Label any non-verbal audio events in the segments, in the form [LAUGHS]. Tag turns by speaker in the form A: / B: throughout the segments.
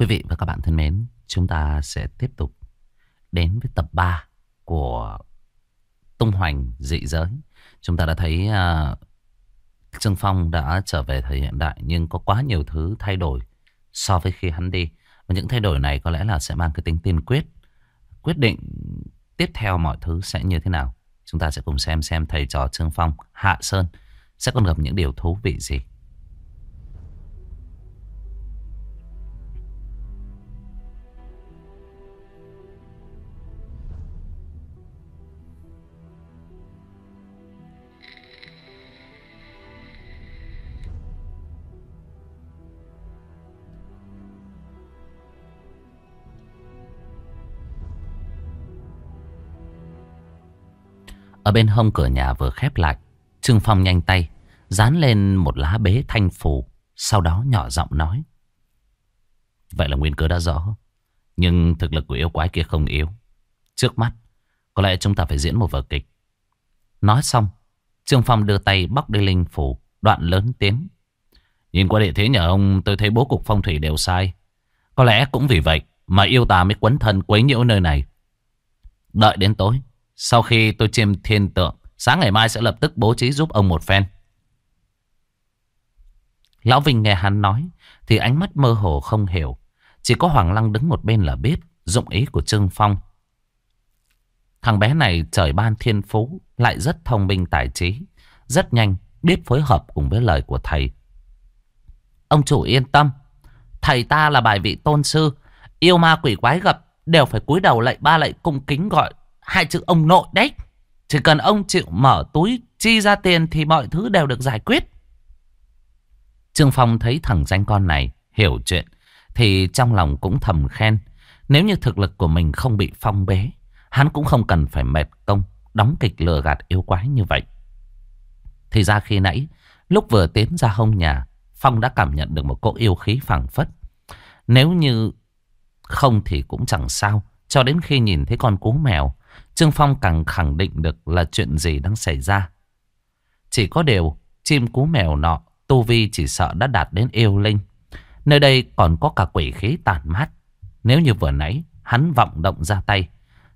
A: Quý vị và các bạn thân mến, chúng ta sẽ tiếp tục đến với tập 3 của Tung Hoành Dị Giới. Chúng ta đã thấy uh, Trương Phong đã trở về thời hiện đại nhưng có quá nhiều thứ thay đổi so với khi hắn đi. Và những thay đổi này có lẽ là sẽ mang cái tính tiên quyết. Quyết định tiếp theo mọi thứ sẽ như thế nào. Chúng ta sẽ cùng xem xem thầy trò Trương Phong, Hạ Sơn sẽ còn gặp những điều thú vị gì. Ở bên hông cửa nhà vừa khép lại, Trương Phong nhanh tay Dán lên một lá bế thanh phù, Sau đó nhỏ giọng nói. Vậy là nguyên cớ đã rõ, Nhưng thực lực của yêu quái kia không yếu. Trước mắt, Có lẽ chúng ta phải diễn một vở kịch. Nói xong, Trương Phong đưa tay bóc đi linh phù, Đoạn lớn tiếng. Nhìn qua địa thế nhà ông, tôi thấy bố cục phong thủy đều sai. Có lẽ cũng vì vậy Mà yêu tà mới quấn thân quấy nhiễu nơi này. Đợi đến tối sau khi tôi chiêm thiên tượng, sáng ngày mai sẽ lập tức bố trí giúp ông một phen. Lão Vinh nghe hắn nói, thì ánh mắt mơ hồ không hiểu. Chỉ có Hoàng Lăng đứng một bên là biết dụng ý của Trương Phong. Thằng bé này trời ban thiên phú, lại rất thông minh tài trí, rất nhanh, biết phối hợp cùng với lời của thầy. Ông chủ yên tâm, thầy ta là bài vị tôn sư, yêu ma quỷ quái gặp, đều phải cúi đầu lạy ba lạy cung kính gọi hai chữ ông nội đấy. Chỉ cần ông chịu mở túi chi ra tiền thì mọi thứ đều được giải quyết. Trương Phong thấy thằng danh con này hiểu chuyện thì trong lòng cũng thầm khen. Nếu như thực lực của mình không bị phong bế, hắn cũng không cần phải mệt công đóng kịch lừa gạt yêu quái như vậy. Thì ra khi nãy, lúc vừa tiến ra hông nhà, Phong đã cảm nhận được một cỗ yêu khí phảng phất. Nếu như không thì cũng chẳng sao, cho đến khi nhìn thấy con cú mèo, Trương Phong càng khẳng định được là chuyện gì đang xảy ra. Chỉ có điều, chim cú mèo nọ, Tu Vi chỉ sợ đã đạt đến yêu linh. Nơi đây còn có cả quỷ khí tàn mát. Nếu như vừa nãy, hắn vọng động ra tay.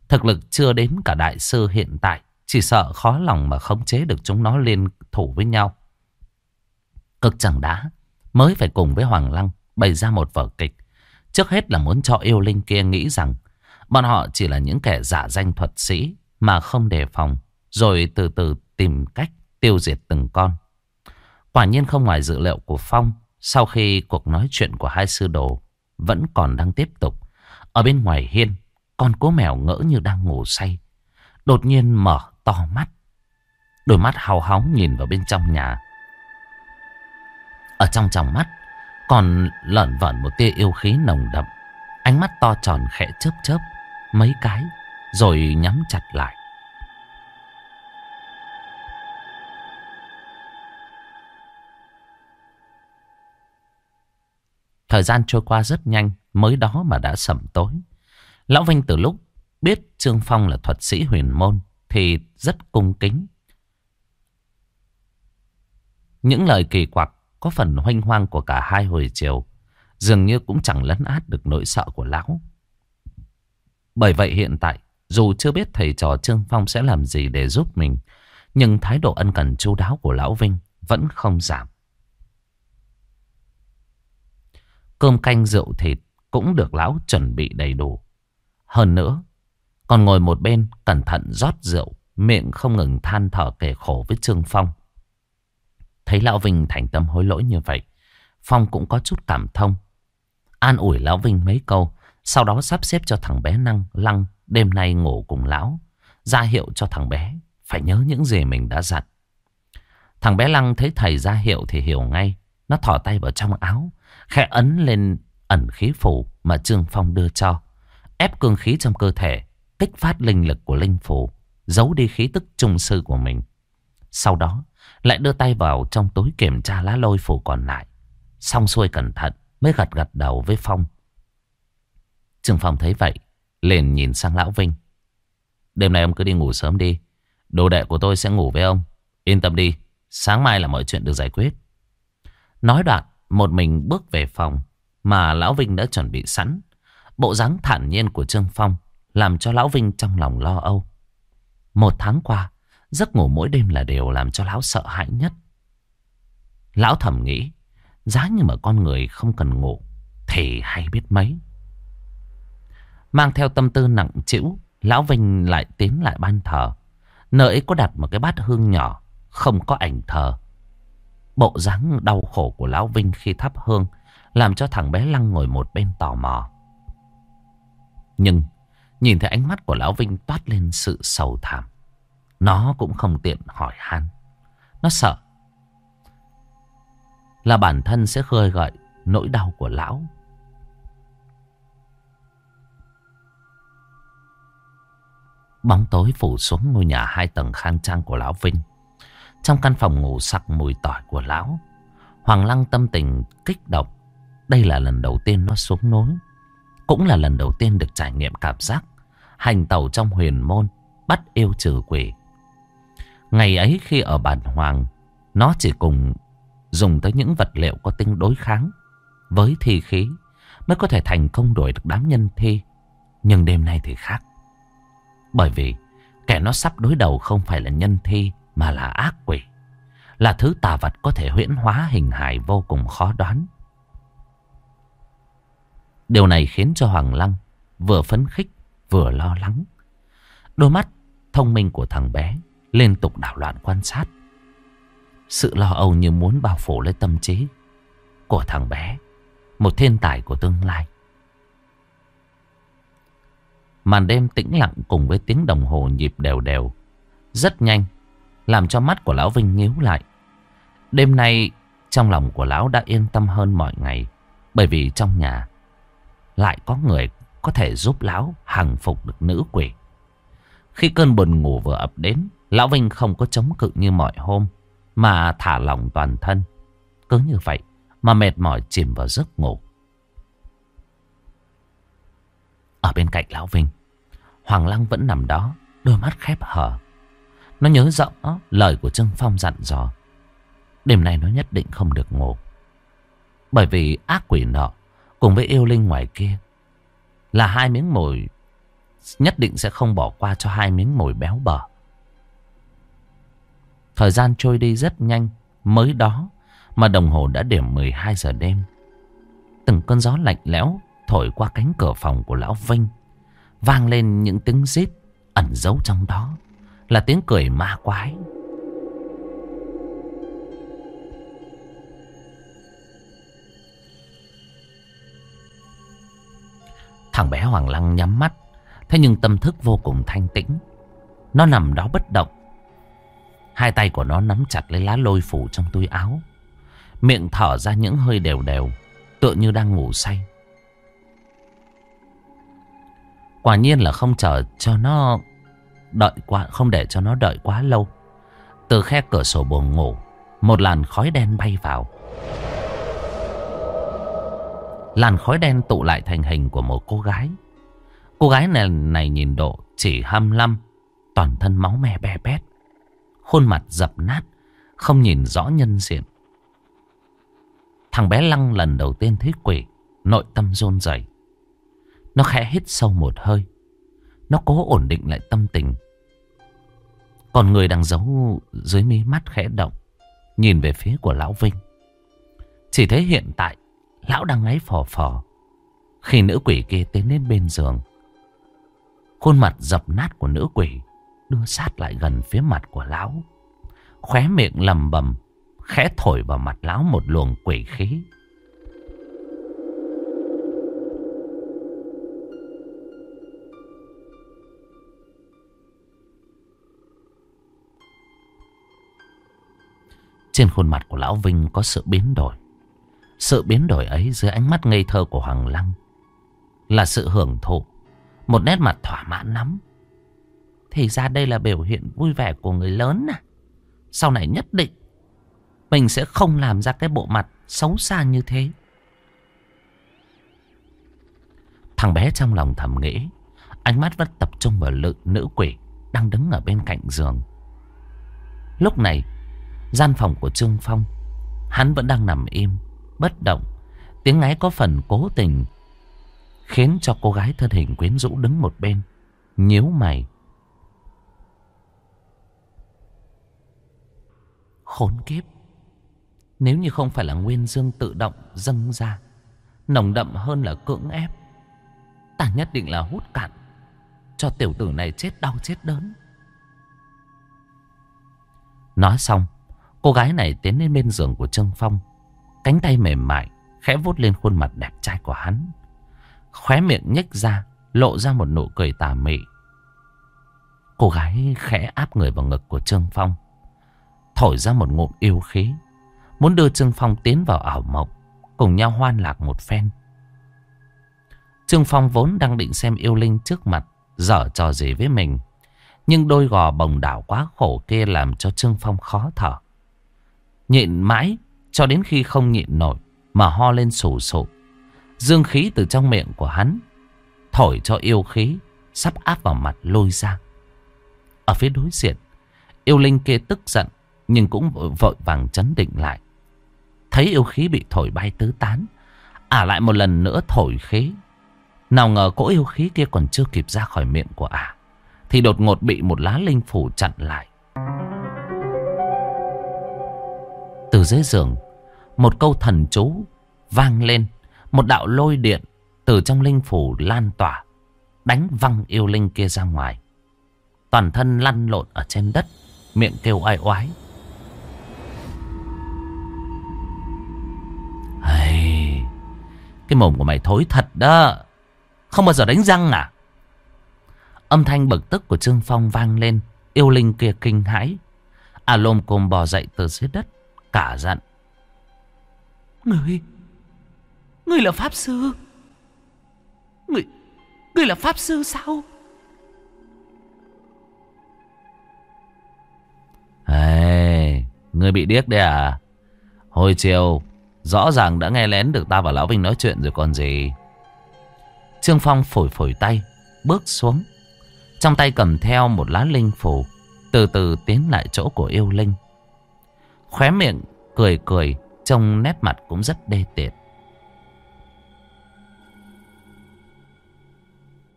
A: Thực lực chưa đến cả đại sư hiện tại. Chỉ sợ khó lòng mà khống chế được chúng nó liên thủ với nhau. Cực chẳng đá, mới phải cùng với Hoàng Lăng bày ra một vở kịch. Trước hết là muốn cho yêu linh kia nghĩ rằng Bọn họ chỉ là những kẻ giả danh thuật sĩ mà không đề phòng, rồi từ từ tìm cách tiêu diệt từng con. Quả nhiên không ngoài dự liệu của Phong, sau khi cuộc nói chuyện của hai sư đồ vẫn còn đang tiếp tục. Ở bên ngoài hiên, con cố mèo ngỡ như đang ngủ say. Đột nhiên mở to mắt. Đôi mắt hào hóng nhìn vào bên trong nhà. Ở trong tròng mắt còn lợn vẩn một tia yêu khí nồng đậm. Ánh mắt to tròn khẽ chớp chớp mấy cái rồi nhắm chặt lại. Thời gian trôi qua rất nhanh, mới đó mà đã sẩm tối. Lão Vinh từ lúc biết Trương Phong là thuật sĩ huyền môn thì rất cung kính. Những lời kỳ quặc có phần hoanh hoang của cả hai hồi chiều dường như cũng chẳng lấn át được nỗi sợ của lão. Bởi vậy hiện tại, dù chưa biết thầy trò Trương Phong sẽ làm gì để giúp mình, nhưng thái độ ân cần chu đáo của Lão Vinh vẫn không giảm. Cơm canh rượu thịt cũng được Lão chuẩn bị đầy đủ. Hơn nữa, còn ngồi một bên cẩn thận rót rượu, miệng không ngừng than thở kể khổ với Trương Phong. Thấy Lão Vinh thành tâm hối lỗi như vậy, Phong cũng có chút cảm thông. An ủi Lão Vinh mấy câu, sau đó sắp xếp cho thằng bé Năng Lăng đêm nay ngủ cùng lão. Ra hiệu cho thằng bé phải nhớ những gì mình đã dặn. Thằng bé Lăng thấy thầy ra hiệu thì hiểu ngay. Nó thỏ tay vào trong áo, khẽ ấn lên ẩn khí phủ mà Trương Phong đưa cho. Ép cương khí trong cơ thể, kích phát linh lực của linh phủ, giấu đi khí tức trung sư của mình. Sau đó, lại đưa tay vào trong túi kiểm tra lá lôi phủ còn lại. Xong xuôi cẩn thận, mới gật gật đầu với Phong. Trương Phong thấy vậy, liền nhìn sang Lão Vinh. Đêm nay ông cứ đi ngủ sớm đi. Đồ đệ của tôi sẽ ngủ với ông. Yên tâm đi, sáng mai là mọi chuyện được giải quyết. Nói đoạn, một mình bước về phòng. mà Lão Vinh đã chuẩn bị sẵn. Bộ dáng thản nhiên của Trương Phong làm cho Lão Vinh trong lòng lo âu. Một tháng qua, giấc ngủ mỗi đêm là điều làm cho Lão sợ hãi nhất. Lão thầm nghĩ, giá như mà con người không cần ngủ, thì hay biết mấy. Mang theo tâm tư nặng chịu, Lão Vinh lại tiến lại ban thờ. Nơi có đặt một cái bát hương nhỏ, không có ảnh thờ. Bộ dáng đau khổ của Lão Vinh khi thắp hương làm cho thằng bé Lăng ngồi một bên tò mò. Nhưng nhìn thấy ánh mắt của Lão Vinh toát lên sự sầu thảm. Nó cũng không tiện hỏi han. Nó sợ là bản thân sẽ khơi gợi nỗi đau của Lão. Bóng tối phủ xuống ngôi nhà hai tầng khang trang của Lão Vinh. Trong căn phòng ngủ sặc mùi tỏi của Lão. Hoàng Lăng tâm tình kích động. Đây là lần đầu tiên nó xuống nối. Cũng là lần đầu tiên được trải nghiệm cảm giác hành tàu trong huyền môn bắt yêu trừ quỷ. Ngày ấy khi ở bản hoàng, nó chỉ cùng dùng tới những vật liệu có tính đối kháng với thi khí mới có thể thành công đuổi được đám nhân thi. Nhưng đêm nay thì khác. Bởi vì kẻ nó sắp đối đầu không phải là nhân thi, mà là ác quỷ. Là thứ tà vật có thể huyễn hóa hình hài vô cùng khó đoán. Điều này khiến cho Hoàng Lăng vừa phấn khích, vừa lo lắng. Đôi mắt thông minh của thằng bé liên tục đảo loạn quan sát. Sự lo âu như muốn bao phủ lấy tâm trí của thằng bé. Một thiên tài của tương lai. Màn đêm tĩnh lặng cùng với tiếng đồng hồ nhịp đều đều. Rất nhanh. Làm cho mắt của Lão Vinh nhíu lại. Đêm nay trong lòng của Lão đã yên tâm hơn mọi ngày. Bởi vì trong nhà lại có người có thể giúp Lão hàng phục được nữ quỷ. Khi cơn buồn ngủ vừa ập đến, Lão Vinh không có chống cự như mọi hôm, mà thả lỏng toàn thân. Cứ như vậy mà mệt mỏi chìm vào giấc ngủ. Ở bên cạnh Lão Vinh, Hoàng Lăng vẫn nằm đó, đôi mắt khép hờ. Nó nhớ rõ lời của Trương Phong dặn dò. Đêm nay nó nhất định không được ngủ. Bởi vì ác quỷ nọ cùng với yêu linh ngoài kia là hai miếng mồi nhất định sẽ không bỏ qua cho hai miếng mồi béo bở. Thời gian trôi đi rất nhanh, mới đó mà đồng hồ đã điểm 12 giờ đêm. Từng cơn gió lạnh lẽo thổi qua cánh cửa phòng của Lão Vinh, vang lên những tiếng rít ẩn giấu trong đó. Là tiếng cười ma quái. Thằng bé Hoàng Lăng nhắm mắt Thế nhưng tâm thức vô cùng thanh tĩnh. Nó nằm đó bất động. Hai tay của nó nắm chặt lấy lá lôi phủ trong túi áo. Miệng thở ra những hơi đều đều Tựa như đang ngủ say. Quả nhiên là không chờ cho nó đợi quá Không để cho nó đợi quá lâu Từ khe cửa sổ buồng ngủ Một làn khói đen bay vào Làn khói đen tụ lại thành hình của một cô gái. Cô gái này, này nhìn độ chỉ 25, toàn thân máu me be bét. Khuôn mặt dập nát, không nhìn rõ nhân diện. Thằng bé Lăng lần đầu tiên thấy quỷ, nội tâm rôn rẩy. Nó khẽ hít sâu một hơi. Nó cố ổn định lại tâm tình. Còn người đang giấu dưới mí mắt khẽ động, nhìn về phía của Lão Vinh. Chỉ thấy hiện tại Lão đang ngáy phò phò. Khi nữ quỷ kia tiến đến bên giường. Khuôn mặt dập nát của nữ quỷ đưa sát lại gần phía mặt của lão. Khóe miệng lầm bầm, khẽ thổi vào mặt lão một luồng quỷ khí. Trên khuôn mặt của lão Vinh có sự biến đổi. Sự biến đổi ấy dưới ánh mắt ngây thơ của Hoàng Lăng là sự hưởng thụ, một nét mặt thỏa mãn lắm. Thì ra đây là biểu hiện vui vẻ của người lớn à. Sau này nhất định mình sẽ không làm ra cái bộ mặt xấu xa như thế. Thằng bé trong lòng thầm nghĩ, ánh mắt vẫn tập trung vào lự nữ quỷ đang đứng ở bên cạnh giường. Lúc này, gian phòng của Trương Phong, hắn vẫn đang nằm im, bất động. Tiếng ngáy có phần cố tình Khiến cho cô gái thân hình quyến rũ đứng một bên nhíu mày. Khốn kiếp! Nếu như không phải là nguyên dương tự động dâng ra Nồng đậm hơn là cưỡng ép Ta nhất định là hút cạn Cho tiểu tử này chết đau chết đớn. Nói xong Cô gái này tiến lên bên giường của Trương Phong, Cánh tay mềm mại, Khẽ vuốt lên khuôn mặt đẹp trai của hắn. Khóe miệng nhếch ra, Lộ ra một nụ cười tà mị. Cô gái khẽ áp người vào ngực của Trương Phong, Thổi ra một ngụm yêu khí, Muốn đưa Trương Phong tiến vào ảo mộng, Cùng nhau hoan lạc một phen. Trương Phong vốn đang định xem yêu linh trước mặt, Dở trò gì với mình, Nhưng đôi gò bồng đảo quá khổ kia Làm cho Trương Phong khó thở. Nhịn mãi Cho đến khi không nhịn nổi Mà ho lên sù sụ. Dương khí từ trong miệng của hắn Thổi cho yêu khí Sắp áp vào mặt lôi ra. Ở phía đối diện, Yêu linh kia tức giận Nhưng cũng vội vàng chấn định lại. Thấy yêu khí bị thổi bay tứ tán, Ả lại một lần nữa thổi khí. Nào ngờ cỗ yêu khí kia còn chưa kịp ra khỏi miệng của ả, Thì đột ngột bị một lá linh phủ chặn lại. Từ dưới giường Một câu thần chú vang lên Một đạo lôi điện từ trong linh phủ lan tỏa Đánh văng yêu linh kia ra ngoài. Toàn thân lăn lộn ở trên đất Miệng kêu oai oái. Hey, Cái mồm của mày thối thật đó. Không bao giờ đánh răng à? Âm thanh bực tức của Trương Phong vang lên Yêu linh kia kinh hãi. A lôm cồm bò dậy từ dưới đất Cả giận. Người? Người là Pháp Sư? Người Người là Pháp Sư sao? Hey, Người bị điếc đấy à? Hồi chiều Rõ ràng đã nghe lén được ta và Lão Vinh nói chuyện rồi còn gì. Trương Phong phổi phổi tay Bước xuống. Trong tay cầm theo một lá linh phủ Từ từ tiến lại chỗ của yêu linh Khóe miệng cười cười Trông nét mặt cũng rất đê tiện.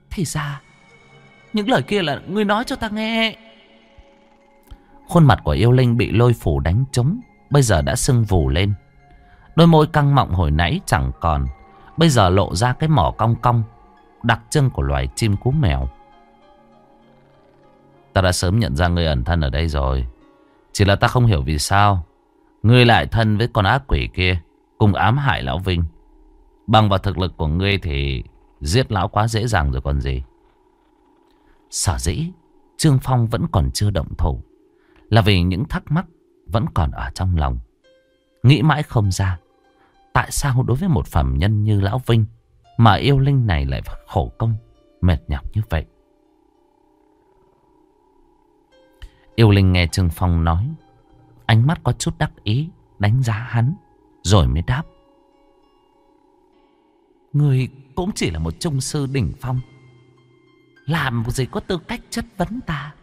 A: Thì ra Những lời kia là ngươi nói cho ta nghe. Khuôn mặt của yêu linh bị lôi phủ đánh trúng Bây giờ đã sưng vù lên. Đôi môi căng mọng hồi nãy chẳng còn Bây giờ lộ ra cái mỏ cong cong Đặc trưng của loài chim cú mèo. Ta đã sớm nhận ra người ẩn thân ở đây rồi chỉ là ta không hiểu vì sao. Ngươi lại thân với con ác quỷ kia, Cùng ám hại lão Vinh. Bằng vào thực lực của ngươi thì Giết lão quá dễ dàng rồi còn gì. Sở dĩ, Trương Phong vẫn còn chưa động thủ, Là vì những thắc mắc Vẫn còn ở trong lòng. Nghĩ mãi không ra, Tại sao đối với một phẩm nhân như Lão Vinh Mà yêu linh này lại khổ công, Mệt nhọc như vậy? Yêu linh nghe Trương Phong nói, Ánh mắt có chút đắc ý, Đánh giá hắn, Rồi mới đáp. Người cũng chỉ là một trung sư đỉnh phong, Làm gì có tư cách chất vấn ta.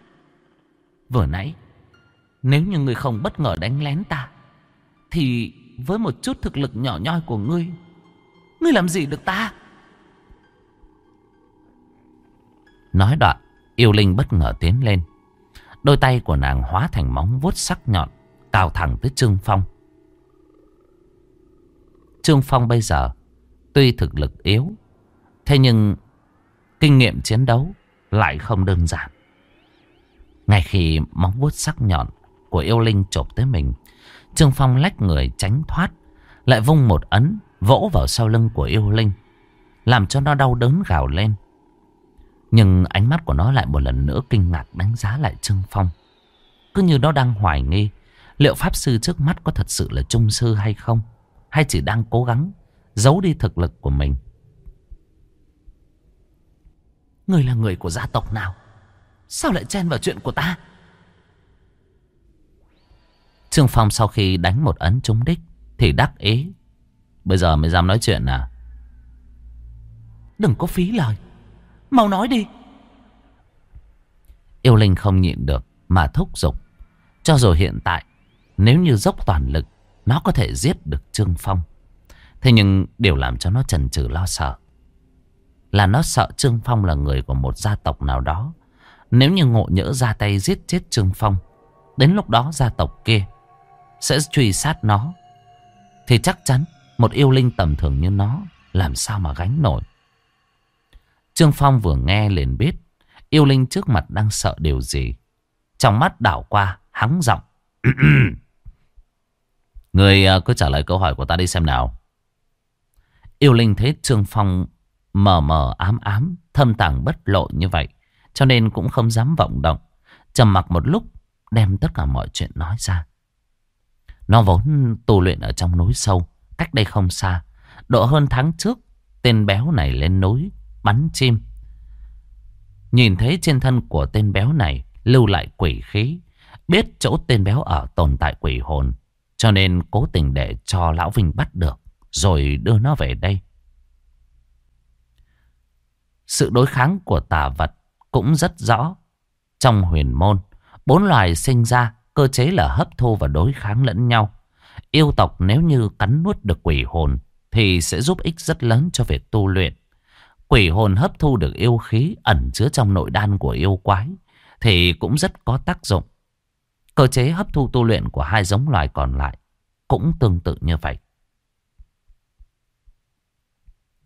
A: Vừa nãy, Nếu như người không bất ngờ đánh lén ta, Thì với một chút thực lực nhỏ nhoi của ngươi Ngươi làm gì được ta? Nói đoạn, Yêu Linh bất ngờ tiến lên. Đôi tay của nàng hóa thành móng vuốt sắc nhọn cào thẳng tới Trương Phong. Trương Phong bây giờ Tuy thực lực yếu, Thế nhưng Kinh nghiệm chiến đấu Lại không đơn giản. Ngay khi móng vuốt sắc nhọn Của yêu linh chộp tới mình, Trương Phong lách người tránh thoát, Lại vung một ấn Vỗ vào sau lưng của yêu linh, Làm cho nó đau đớn gào lên. Nhưng ánh mắt của nó lại một lần nữa Kinh ngạc đánh giá lại Trương Phong. Cứ như nó đang hoài nghi Liệu Pháp Sư trước mắt có thật sự là Trung Sư hay không, Hay chỉ đang cố gắng Giấu đi thực lực của mình. Người là người của gia tộc nào? Sao lại chen vào chuyện của ta? Trương Phong sau khi đánh một ấn trúng đích Thì đắc ý. Bây giờ mới dám nói chuyện à? Đừng có phí lời. Mau nói đi. Yêu Linh không nhịn được Mà thúc giục. Cho dù hiện tại, Nếu như dốc toàn lực, Nó có thể giết được Trương Phong. Thế nhưng điều làm cho nó chần chừ lo sợ Là nó sợ Trương Phong là người của một gia tộc nào đó. Nếu như ngộ nhỡ ra tay giết chết Trương Phong, Đến lúc đó gia tộc kia Sẽ truy sát nó, Thì chắc chắn Một yêu linh tầm thường như nó Làm sao mà gánh nổi. Trương Phong vừa nghe liền biết Yêu linh trước mặt đang sợ điều gì Trong mắt đảo qua Hắng giọng [CLEARS THROAT] Người à, cứ trả lời câu hỏi của ta đi xem nào Yêu linh thấy Trương Phong mờ mờ ám ám, thâm tàng bất lộ như vậy. Cho nên cũng không dám vọng động. trầm mặc một lúc, đem tất cả mọi chuyện nói ra. Nó vốn tu luyện ở trong núi sâu, cách đây không xa. Độ hơn tháng trước, tên béo này lên núi, bắn chim. Nhìn thấy trên thân của tên béo này lưu lại quỷ khí. Biết chỗ tên béo ở tồn tại quỷ hồn. Cho nên cố tình để cho Lão Vinh bắt được. Rồi đưa nó về đây. Sự đối kháng của tà vật cũng rất rõ. Trong huyền môn, bốn loài sinh ra cơ chế là hấp thu và đối kháng lẫn nhau. Yêu tộc nếu như cắn nuốt được quỷ hồn thì sẽ giúp ích rất lớn cho việc tu luyện. Quỷ hồn hấp thu được yêu khí ẩn chứa trong nội đan của yêu quái thì cũng rất có tác dụng. Cơ chế hấp thu tu luyện của hai giống loài còn lại cũng tương tự như vậy.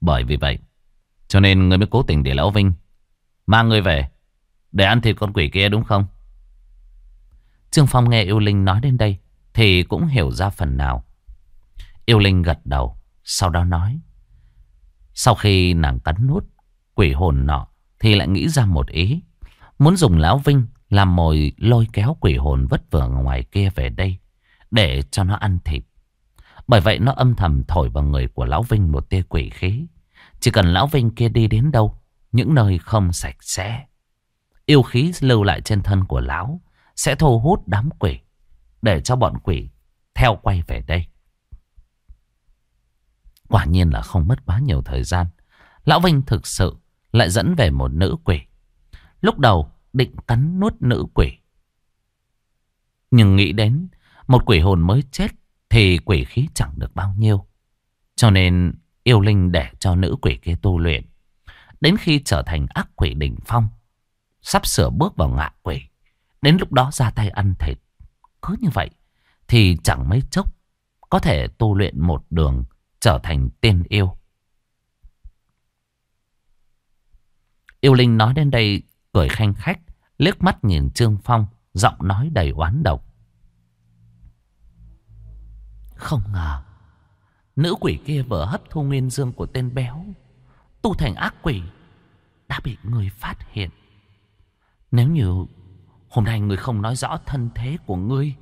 A: Bởi vì vậy, cho nên người mới cố tình để Lão Vinh mang người về để ăn thịt con quỷ kia đúng không? Trương Phong nghe Yêu Linh nói đến đây thì cũng hiểu ra phần nào. Yêu Linh gật đầu, sau đó nói. Sau khi nàng cắn nuốt quỷ hồn nọ thì lại nghĩ ra một ý. Muốn dùng Lão Vinh làm mồi lôi kéo quỷ hồn vất vưởng ngoài kia về đây để cho nó ăn thịt. Bởi vậy nó âm thầm thổi vào người của Lão Vinh một tia quỷ khí. Chỉ cần Lão Vinh kia đi đến đâu, những nơi không sạch sẽ. Yêu khí lưu lại trên thân của Lão sẽ thu hút đám quỷ để cho bọn quỷ theo quay về đây. Quả nhiên là không mất quá nhiều thời gian. Lão Vinh thực sự lại dẫn về một nữ quỷ. Lúc đầu định cắn nuốt nữ quỷ. Nhưng nghĩ đến một quỷ hồn mới chết thì quỷ khí chẳng được bao nhiêu. Cho nên yêu linh để cho nữ quỷ kia tu luyện. Đến khi trở thành ác quỷ đỉnh phong, sắp sửa bước vào ngạ quỷ. Đến lúc đó ra tay ăn thịt. Cứ như vậy thì chẳng mấy chốc có thể tu luyện một đường trở thành tiên yêu. Yêu Linh nói đến đây cười khanh khách, liếc mắt nhìn Trương Phong, giọng nói đầy oán độc. Không ngờ Nữ quỷ kia vừa hấp thu nguyên dương của tên béo Tu thành ác quỷ Đã bị người phát hiện Nếu như Hôm nay người không nói rõ thân thế của ngươi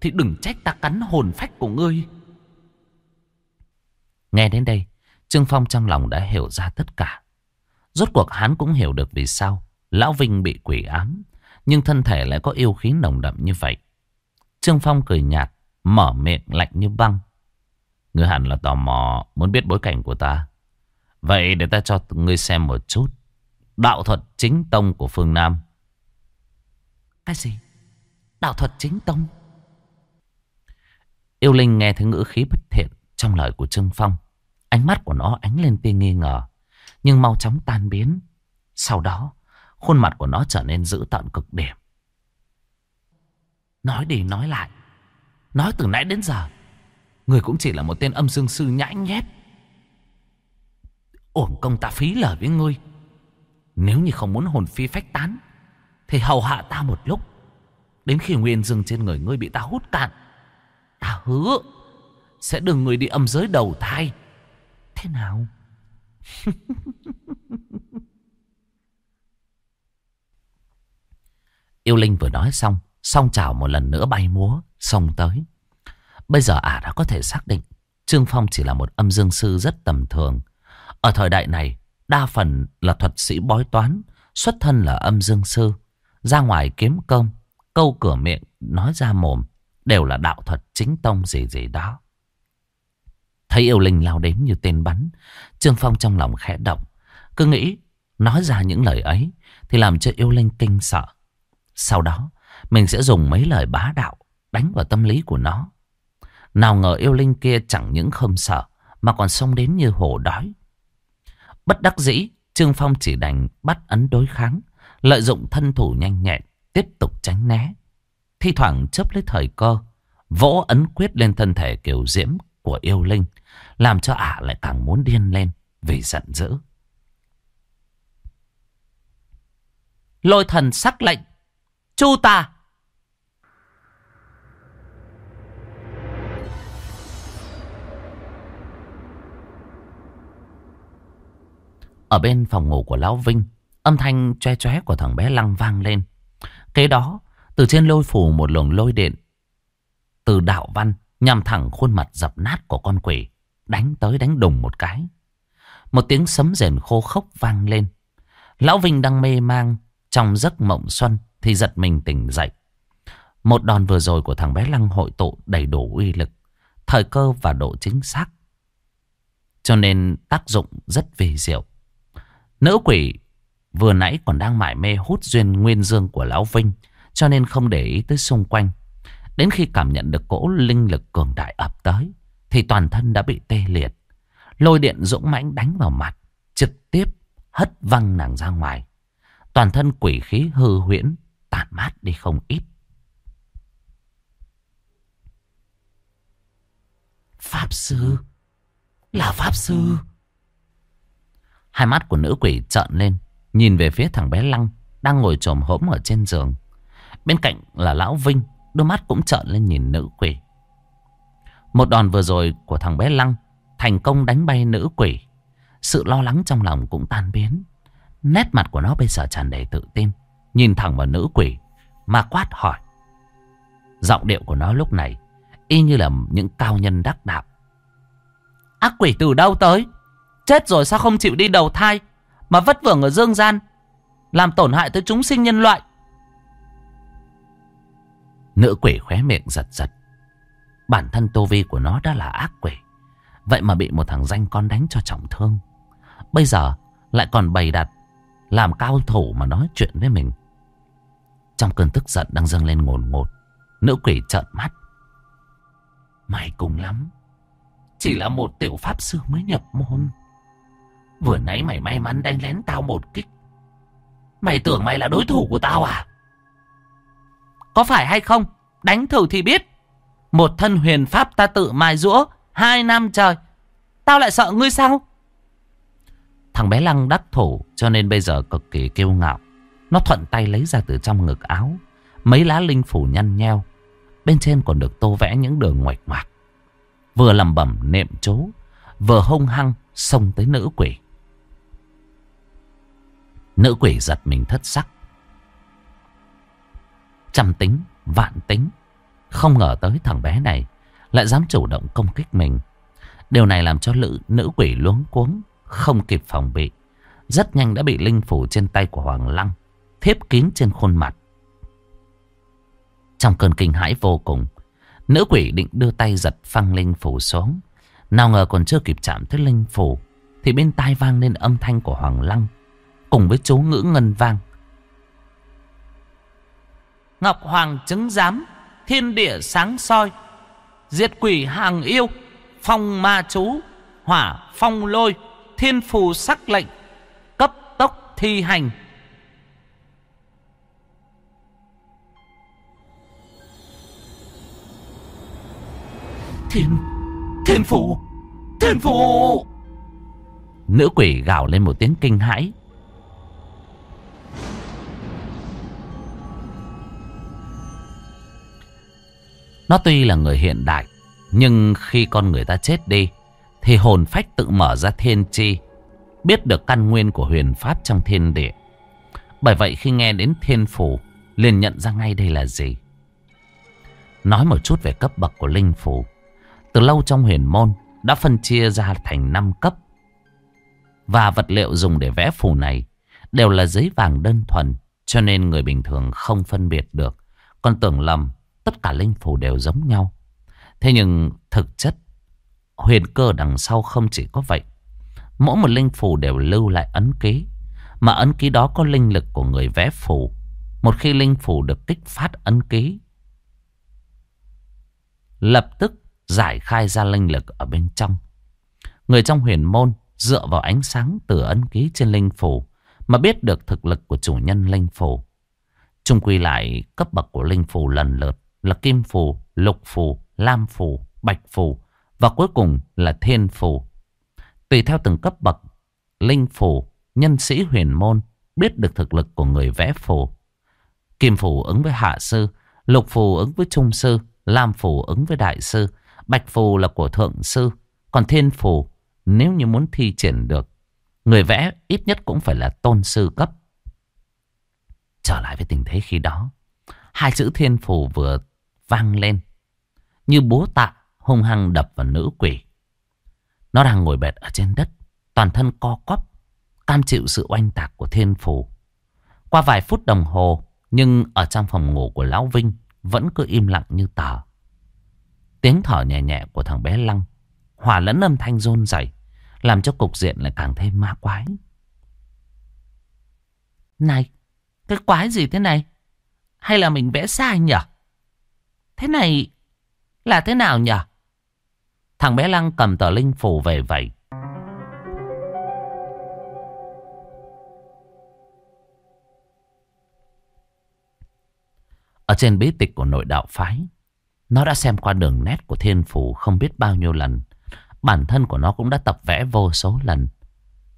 A: Thì đừng trách ta cắn hồn phách của ngươi Nghe đến đây Trương Phong trong lòng đã hiểu ra tất cả. Rốt cuộc hắn cũng hiểu được vì sao Lão Vinh bị quỷ ám Nhưng thân thể lại có yêu khí nồng đậm như vậy. Trương Phong cười nhạt Mở miệng lạnh như băng. Ngươi hẳn là tò mò Muốn biết bối cảnh của ta. Vậy để ta cho ngươi xem một chút. Đạo thuật chính tông của phương Nam. Cái gì? Đạo thuật chính tông? Yêu Linh nghe thấy ngữ khí bất thiện Trong lời của Trương Phong Ánh mắt của nó ánh lên tia nghi ngờ, Nhưng mau chóng tan biến. Sau đó, Khuôn mặt của nó trở nên dữ tợn cực điểm. Nói đi, nói lại. Nói từ nãy đến giờ, Người cũng chỉ là một tên âm dương sư nhãi nhép. Ổn công ta phí lời với ngươi. Nếu như không muốn hồn phi phách tán, Thì hầu hạ ta một lúc. Đến khi nguyên dương trên người ngươi bị ta hút cạn, Ta hứa Sẽ đưa người đi âm giới đầu thai. Thế nào [LAUGHS] Yêu Linh vừa nói xong Xong chào một lần nữa bay múa Xong tới Bây giờ ả à đã có thể xác định Trương Phong chỉ là một âm dương sư rất tầm thường. Ở thời đại này, đa phần là thuật sĩ bói toán, xuất thân là âm dương sư. Ra ngoài kiếm cơm, câu cửa miệng, nói ra mồm, đều là đạo thuật chính tông gì gì đó. Thấy yêu linh lao đến như tên bắn, Trương Phong trong lòng khẽ động. Cứ nghĩ, nói ra những lời ấy, thì làm cho yêu linh kinh sợ. Sau đó, mình sẽ dùng mấy lời bá đạo, đánh vào tâm lý của nó. Nào ngờ yêu linh kia chẳng những không sợ Mà còn xông đến như hổ đói Bất đắc dĩ Trương Phong chỉ đành bắt ấn đối kháng Lợi dụng thân thủ nhanh nhẹn Tiếp tục tránh né Thi thoảng chấp lấy thời cơ Vỗ ấn quyết lên thân thể kiểu diễm của yêu linh, Làm cho ả lại càng muốn điên lên Vì giận dữ. Lôi thần sắc lệnh, Chu ta! Ở bên phòng ngủ của Lão Vinh, Âm thanh che choe của thằng bé Lăng vang lên. Kế đó, Từ trên lôi phủ một luồng lôi điện Từ đạo văn Nhằm thẳng khuôn mặt dập nát của con quỷ Đánh tới đánh đùng một cái. Một tiếng sấm rền khô khốc vang lên. Lão Vinh đang mê mang Trong giấc mộng xuân Thì giật mình tỉnh dậy. Một đòn vừa rồi của thằng bé Lăng hội tụ đầy đủ uy lực Thời cơ và độ chính xác. Cho nên tác dụng rất vi diệu. Nữ quỷ vừa nãy còn đang mải mê hút duyên nguyên dương của Lão Vinh, cho nên không để ý tới xung quanh. Đến khi cảm nhận được cỗ linh lực cường đại ập tới, thì toàn thân đã bị tê liệt. Lôi điện dũng mãnh đánh vào mặt, trực tiếp hất văng nàng ra ngoài. Toàn thân quỷ khí hư huyễn, tàn mát đi không ít. Pháp sư, là Pháp sư. Hai mắt của nữ quỷ trợn lên Nhìn về phía thằng bé Lăng Đang ngồi trồm hổm ở trên giường Bên cạnh là Lão Vinh Đôi mắt cũng trợn lên nhìn nữ quỷ. Một đòn vừa rồi của thằng bé Lăng Thành công đánh bay nữ quỷ. Sự lo lắng trong lòng cũng tan biến. Nét mặt của nó bây giờ tràn đầy tự tin. Nhìn thẳng vào nữ quỷ Mà quát hỏi. Giọng điệu của nó lúc này Y như là những cao nhân đắc đạo. Ác quỷ từ đâu tới? Chết rồi sao không chịu đi đầu thai Mà vất vưởng ở dương gian? Làm tổn hại tới chúng sinh nhân loại? Nữ quỷ khóe miệng giật giật. Bản thân tô vi của nó đã là ác quỷ. Vậy mà bị một thằng danh con đánh cho trọng thương. Bây giờ lại còn bày đặt Làm cao thủ mà nói chuyện với mình. Trong cơn tức giận đang dâng lên ngồn ngột, Nữ quỷ trợn mắt. Mày cùng lắm. Chỉ là một tiểu pháp sư mới nhập môn. Vừa nãy mày may mắn đánh lén tao một kích. Mày tưởng mày là đối thủ của tao à? Có phải hay không? Đánh thử thì biết. Một thân huyền pháp ta tự mài rũa hai năm trời. Tao lại sợ ngươi sao? Thằng bé Lăng đắc thủ, cho nên bây giờ cực kỳ kiêu ngạo. Nó thuận tay lấy ra từ trong ngực áo. Mấy lá linh phủ nhăn nheo. Bên trên còn được tô vẽ những đường ngoạch ngoạc. Vừa lầm bẩm niệm chú. Vừa hung hăng xông tới nữ quỷ. Nữ quỷ giật mình thất sắc. Trăm tính, vạn tính. Không ngờ tới thằng bé này lại dám chủ động công kích mình. Điều này làm cho lữ, nữ quỷ luống cuống, không kịp phòng bị. Rất nhanh đã bị linh phủ trên tay của Hoàng Lăng, thiếp kín trên khuôn mặt. Trong cơn kinh hãi vô cùng, nữ quỷ định đưa tay giật phăng linh phủ xuống. Nào ngờ còn chưa kịp chạm tới linh phủ, thì bên tai vang lên âm thanh của Hoàng Lăng cùng với chú ngữ ngân vang. Ngọc Hoàng chứng giám, thiên địa sáng soi, diệt quỷ hàng yêu, phong ma chú, hỏa phong lôi, thiên phù sắc lệnh, cấp tốc thi hành. Thiên, thiên phù, thiên phù. Nữ quỷ gào lên một tiếng kinh hãi Nó tuy là người hiện đại, nhưng khi con người ta chết đi, thì hồn phách tự mở ra thiên chi, biết được căn nguyên của huyền pháp trong thiên địa. Bởi vậy khi nghe đến thiên phù, liền nhận ra ngay đây là gì. Nói một chút về cấp bậc của linh phù. Từ lâu trong huyền môn đã phân chia ra thành 5 cấp. Và vật liệu dùng để vẽ phù này đều là giấy vàng đơn thuần, cho nên người bình thường không phân biệt được. Còn tưởng lầm tất cả linh phù đều giống nhau. Thế nhưng thực chất, huyền cơ đằng sau không chỉ có vậy. Mỗi một linh phù đều lưu lại ấn ký. Mà ấn ký đó có linh lực của người vẽ phù. Một khi linh phù được kích phát ấn ký. Lập tức giải khai ra linh lực ở bên trong. Người trong huyền môn dựa vào ánh sáng từ ấn ký trên linh phù mà biết được thực lực của chủ nhân linh phù. Trung quy lại cấp bậc của linh phù lần lượt là kim phù, lục phù, lam phù, bạch phù và cuối cùng là thiên phù. Tùy theo từng cấp bậc, linh phù, nhân sĩ huyền môn biết được thực lực của người vẽ phù. Kim phù ứng với hạ sư, lục phù ứng với trung sư, lam phù ứng với đại sư, bạch phù là của thượng sư, còn thiên phù nếu như muốn thi triển được, người vẽ ít nhất cũng phải là tôn sư cấp. Trở lại với tình thế khi đó, hai chữ thiên phù vừa vang lên, như búa tạ hung hăng đập vào nữ quỷ. Nó đang ngồi bệt ở trên đất, toàn thân co quắp, cam chịu sự oanh tạc của thiên phù. Qua vài phút đồng hồ, nhưng ở trong phòng ngủ của Lão Vinh vẫn cứ im lặng như tờ. Tiếng thở nhẹ nhẹ của thằng bé Lăng hòa lẫn âm thanh rôn rẩy làm cho cục diện lại càng thêm ma quái. Này, cái quái gì thế này? Hay là mình vẽ sai nhỉ? Thế này là thế nào nhỉ? Thằng bé Lăng cầm tờ linh phủ về vậy. Ở trên bí tịch của nội đạo phái, nó đã xem qua đường nét của thiên phủ không biết bao nhiêu lần. Bản thân của nó cũng đã tập vẽ vô số lần.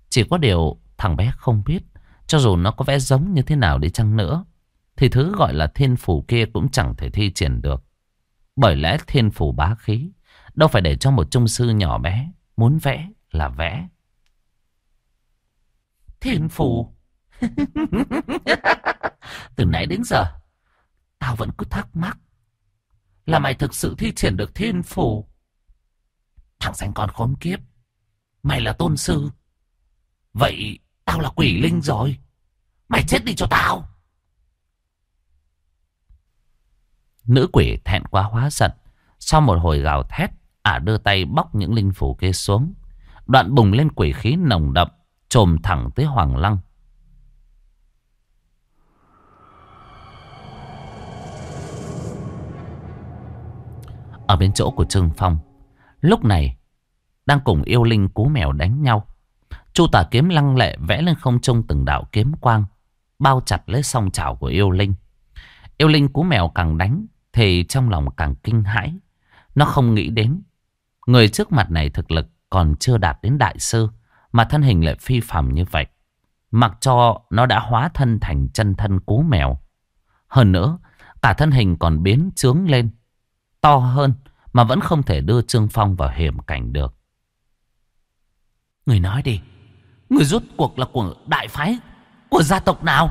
A: Chỉ có điều thằng bé không biết, cho dù nó có vẽ giống như thế nào đi chăng nữa, thì thứ gọi là thiên phủ kia cũng chẳng thể thi triển được. Bởi lẽ thiên phủ bá khí, đâu phải để cho một trung sư nhỏ bé, muốn vẽ là vẽ. Thiên phủ. [LAUGHS] Từ nãy đến giờ, tao vẫn cứ thắc mắc. Là mày thực sự thi triển được thiên phủ Thằng danh con khốn kiếp. Mày là tôn sư. Vậy tao là quỷ linh rồi. Mày chết đi cho tao. Nữ quỷ thẹn quá hóa giận. Sau một hồi gào thét, ả đưa tay bóc những linh phủ kia xuống. Đoạn bùng lên quỷ khí nồng đậm, trồm thẳng tới Hoàng Lăng. Ở bên chỗ của Trương Phong Lúc này Đang cùng yêu linh cú mèo đánh nhau Chu tả kiếm lăng lệ vẽ lên không trung từng đạo kiếm quang Bao chặt lấy song chảo của yêu linh Yêu linh cú mèo càng đánh thì trong lòng càng kinh hãi Nó không nghĩ đến Người trước mặt này thực lực còn chưa đạt đến đại sư Mà thân hình lại phi phàm như vậy Mặc cho nó đã hóa thân thành chân thân cú mèo Hơn nữa Cả thân hình còn biến trướng lên To hơn mà vẫn không thể đưa Trương Phong vào hiểm cảnh được. Người nói đi. Người rút cuộc là của đại phái. Của gia tộc nào?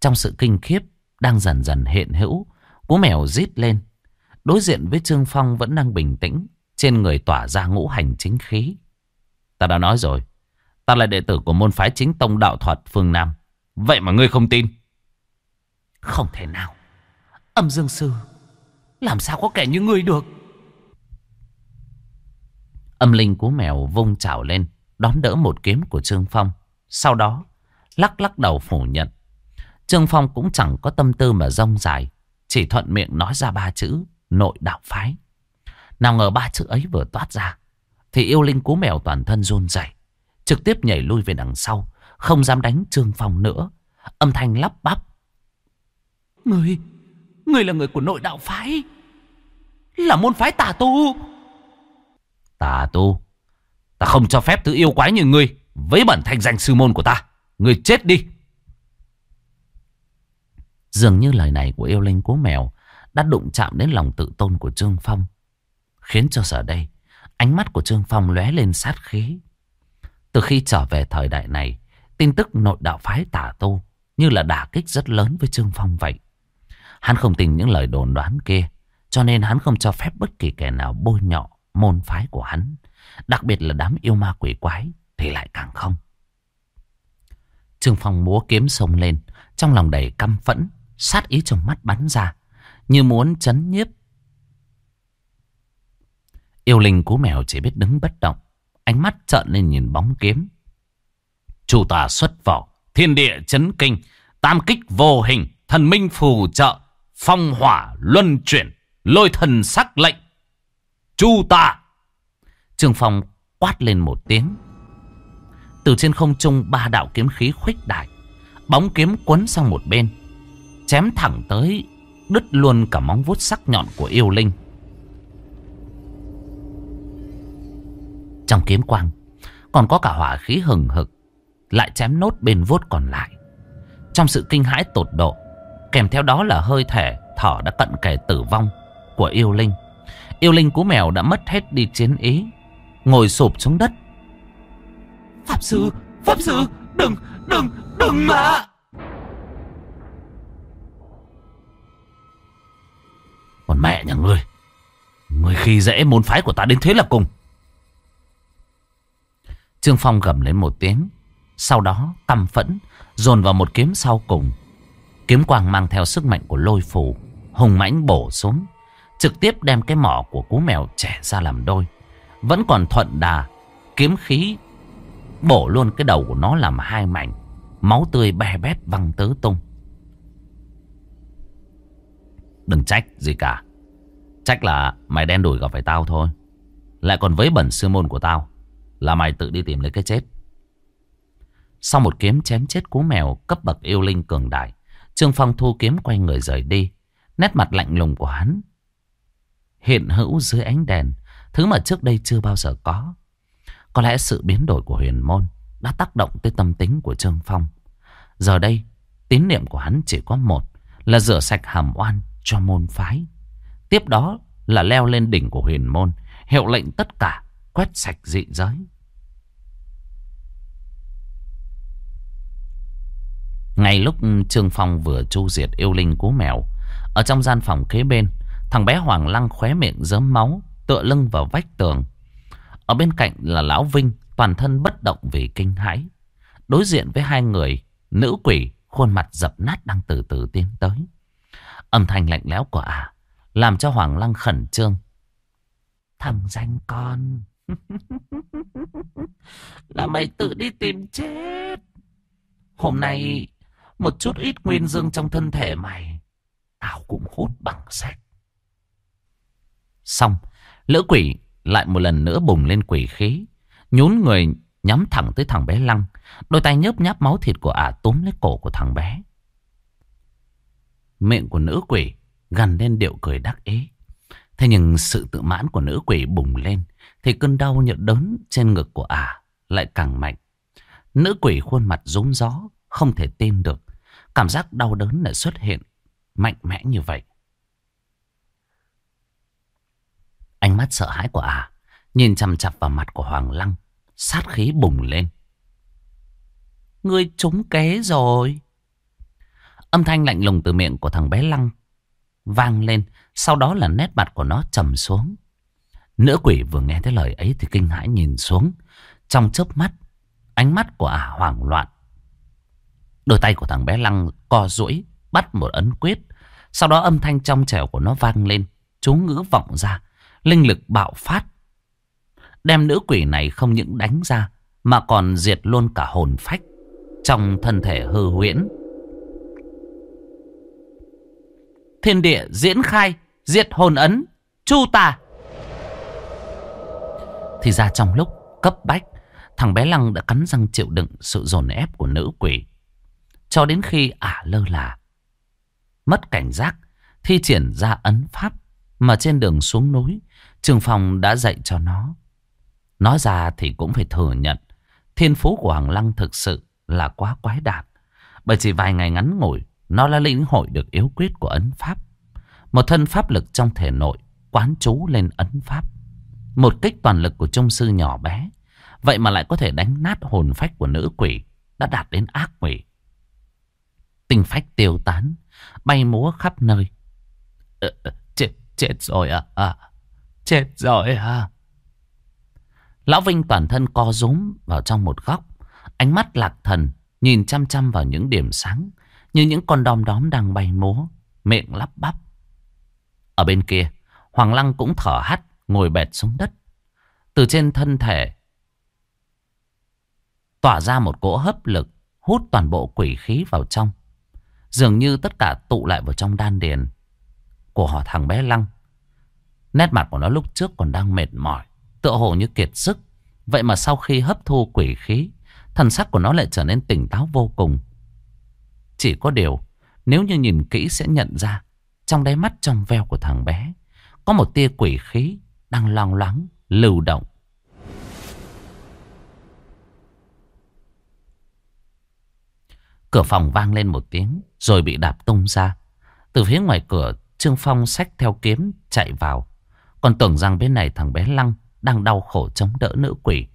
A: Trong sự kinh khiếp. Đang dần dần hiện hữu. Cú mèo rít lên. Đối diện với Trương Phong vẫn đang bình tĩnh. Trên người tỏa ra ngũ hành chính khí. Ta đã nói rồi. Ta là đệ tử của môn phái chính tông đạo thuật phương Nam. Vậy mà ngươi không tin. Không thể nào. Âm Dương Sư làm sao có kẻ như ngươi được Âm linh của mèo vung chảo lên Đón đỡ một kiếm của Trương Phong Sau đó Lắc lắc đầu phủ nhận Trương Phong cũng chẳng có tâm tư mà rong dài Chỉ thuận miệng nói ra ba chữ Nội đạo phái. Nào ngờ ba chữ ấy vừa toát ra Thì yêu linh cú mèo toàn thân run rẩy Trực tiếp nhảy lui về đằng sau Không dám đánh Trương Phong nữa. Âm thanh lắp bắp Người, người là người của nội đạo phái Là môn phái tà tu. Tà tu? Ta không cho phép thứ yêu quái như ngươi Với bản thanh danh sư môn của ta. Ngươi chết đi. Dường như lời này của yêu linh cố mèo Đã đụng chạm đến lòng tự tôn của Trương Phong, Khiến cho giờ đây Ánh mắt của Trương Phong lóe lên sát khí Từ khi trở về thời đại này, Tin tức nội đạo phái tả tu Như là đả kích rất lớn với Trương Phong vậy Hắn không tin những lời đồn đoán kia. Cho nên hắn không cho phép bất kỳ kẻ nào bôi nhọ môn phái của hắn. Đặc biệt là đám yêu ma quỷ quái thì lại càng không. Trương Phong múa kiếm sông lên. Trong lòng đầy căm phẫn. Sát ý trong mắt bắn ra. Như muốn chấn nhiếp. Yêu linh cú mèo chỉ biết đứng bất động. Ánh mắt trợn lên nhìn bóng kiếm. Chủ tà xuất vỏ. Thiên địa chấn kinh. Tam kích vô hình. Thần minh phù trợ phong hỏa luân chuyển, lôi thần sắc lệnh. Chu tà! Trương Phong quát lên một tiếng. Từ trên không trung ba đạo kiếm khí khuếch đại. Bóng kiếm quấn sang một bên. Chém thẳng tới đứt luôn cả móng vuốt sắc nhọn của yêu linh. Trong kiếm quang còn có cả hỏa khí hừng hực. Lại chém nốt bên vuốt còn lại. Trong sự kinh hãi tột độ. Kèm theo đó là hơi thể thở đã cận kề tử vong của yêu linh. Yêu linh cú mèo đã mất hết đi chiến ý. Ngồi sụp xuống đất.
B: Pháp sư, Pháp sư, đừng, đừng, đừng mà.
A: Còn mẹ nhà ngươi. Ngươi khi dễ môn phái của ta đến thế là cùng. Trương Phong gầm lên một tiếng. Sau đó căm phẫn, dồn vào một kiếm sau cùng. Kiếm quang mang theo sức mạnh của lôi phủ. Hùng mãnh bổ xuống. Trực tiếp đem cái mỏ của cú mèo trẻ ra làm đôi. Vẫn còn thuận đà. Kiếm khí bổ luôn cái đầu của nó làm hai mảnh. Máu tươi bè bét văng tứ tung. Đừng trách gì cả. Trách là mày đen đủi gặp phải tao thôi. Lại còn với bẩn sư môn của tao. Là mày tự đi tìm lấy cái chết. Sau một kiếm chém chết cú mèo cấp bậc yêu linh cường đại. Trương Phong thu kiếm quay người rời đi. Nét mặt lạnh lùng của hắn. Hiện hữu dưới ánh đèn. Thứ mà trước đây chưa bao giờ có. Có lẽ sự biến đổi của huyền môn đã tác động tới tâm tính của Trương Phong. Giờ đây, tín niệm của hắn chỉ có một là rửa sạch hàm oan cho môn phái. Tiếp đó là leo lên đỉnh của huyền môn, hiệu lệnh tất cả quét sạch dị giới. Ngay lúc Trương Phong vừa chu diệt yêu linh cú mèo, ở trong gian phòng kế bên, thằng bé Hoàng Lăng khóe miệng dớm máu, tựa lưng vào vách tường. Ở bên cạnh là Lão Vinh, toàn thân bất động vì kinh hãi. Đối diện với hai người, nữ quỷ khuôn mặt dập nát đang từ từ tiến tới. Âm thanh lạnh lẽo của ả à, làm cho Hoàng Lăng khẩn trương. Thằng danh con, [LAUGHS] là mày tự đi tìm chết. Hôm nay một chút ít nguyên dương trong thân thể mày Tao cũng hút bằng sạch Xong Lữ quỷ lại một lần nữa bùng lên quỷ khí Nhún người nhắm thẳng tới thằng bé Lăng Đôi tay nhớp nháp máu thịt của ả túm lấy cổ của thằng bé Miệng của nữ quỷ gần lên điệu cười đắc ý. Thế nhưng sự tự mãn của nữ quỷ bùng lên, Thì cơn đau nhợt đớn trên ngực của ả lại càng mạnh. Nữ quỷ khuôn mặt rúng gió, Không thể tin được. Cảm giác đau đớn lại xuất hiện Mạnh mẽ như vậy. Ánh mắt sợ hãi của ả Nhìn chằm chặp vào mặt của Hoàng Lăng, Sát khí bùng lên. Ngươi trúng kế rồi. Âm thanh lạnh lùng từ miệng của thằng bé Lăng Vang lên Sau đó là nét mặt của nó trầm xuống Nữ quỷ vừa nghe thấy lời ấy Thì kinh hãi nhìn xuống Trong chớp mắt Ánh mắt của ả hoảng loạn Đôi tay của thằng bé Lăng co duỗi bắt một ấn quyết. Sau đó âm thanh trong trẻo của nó vang lên, chú ngữ vọng ra, linh lực bạo phát. Đem nữ quỷ này không những đánh ra, mà còn diệt luôn cả hồn phách trong thân thể hư huyễn. Thiên địa diễn khai, diệt hồn ấn, chu tà. Thì ra trong lúc cấp bách, thằng bé Lăng đã cắn răng chịu đựng sự dồn ép của nữ quỷ. Cho đến khi ả lơ là Mất cảnh giác Thi triển ra ấn pháp Mà trên đường xuống núi Trường phòng đã dạy cho nó Nói ra thì cũng phải thừa nhận Thiên phú của Hoàng Lăng thực sự là quá quái đản Bởi chỉ vài ngày ngắn ngủi nó đã lĩnh hội được yếu quyết của ấn pháp. Một thân pháp lực trong thể nội Quán chú lên ấn pháp. Một kích toàn lực của trung sư nhỏ bé. Vậy mà lại có thể đánh nát hồn phách của nữ quỷ Đã đạt đến ác quỷ. Tinh phách tiêu tán Bay múa khắp nơi. Ờ, ờ Chết chết rồi à, à Chết rồi à Lão Vinh toàn thân co rúm vào trong một góc. Ánh mắt lạc thần Nhìn chăm chăm vào những điểm sáng. Như những con đom đóm đang bay múa, Miệng lắp bắp Ở bên kia, Hoàng Lăng cũng thở hắt, Ngồi bệt xuống đất Từ trên thân thể, Tỏa ra một cỗ hấp lực, Hút toàn bộ quỷ khí vào trong Dường như tất cả tụ lại vào trong đan điền của họ thằng bé Lăng. Nét mặt của nó lúc trước còn đang mệt mỏi. Tựa hồ như kiệt sức Vậy mà sau khi hấp thu quỷ khí, Thần sắc của nó lại trở nên tỉnh táo vô cùng chỉ có điều, Nếu như nhìn kỹ sẽ nhận ra, Trong đáy mắt trong veo của thằng bé, Có một tia quỷ khí Đang loang loáng, lưu động. Cửa phòng vang lên một tiếng, Rồi bị đạp tung ra. Từ phía ngoài cửa, Trương Phong xách theo kiếm chạy vào. Còn tưởng rằng bên này thằng bé Lăng Đang đau khổ chống đỡ nữ quỷ.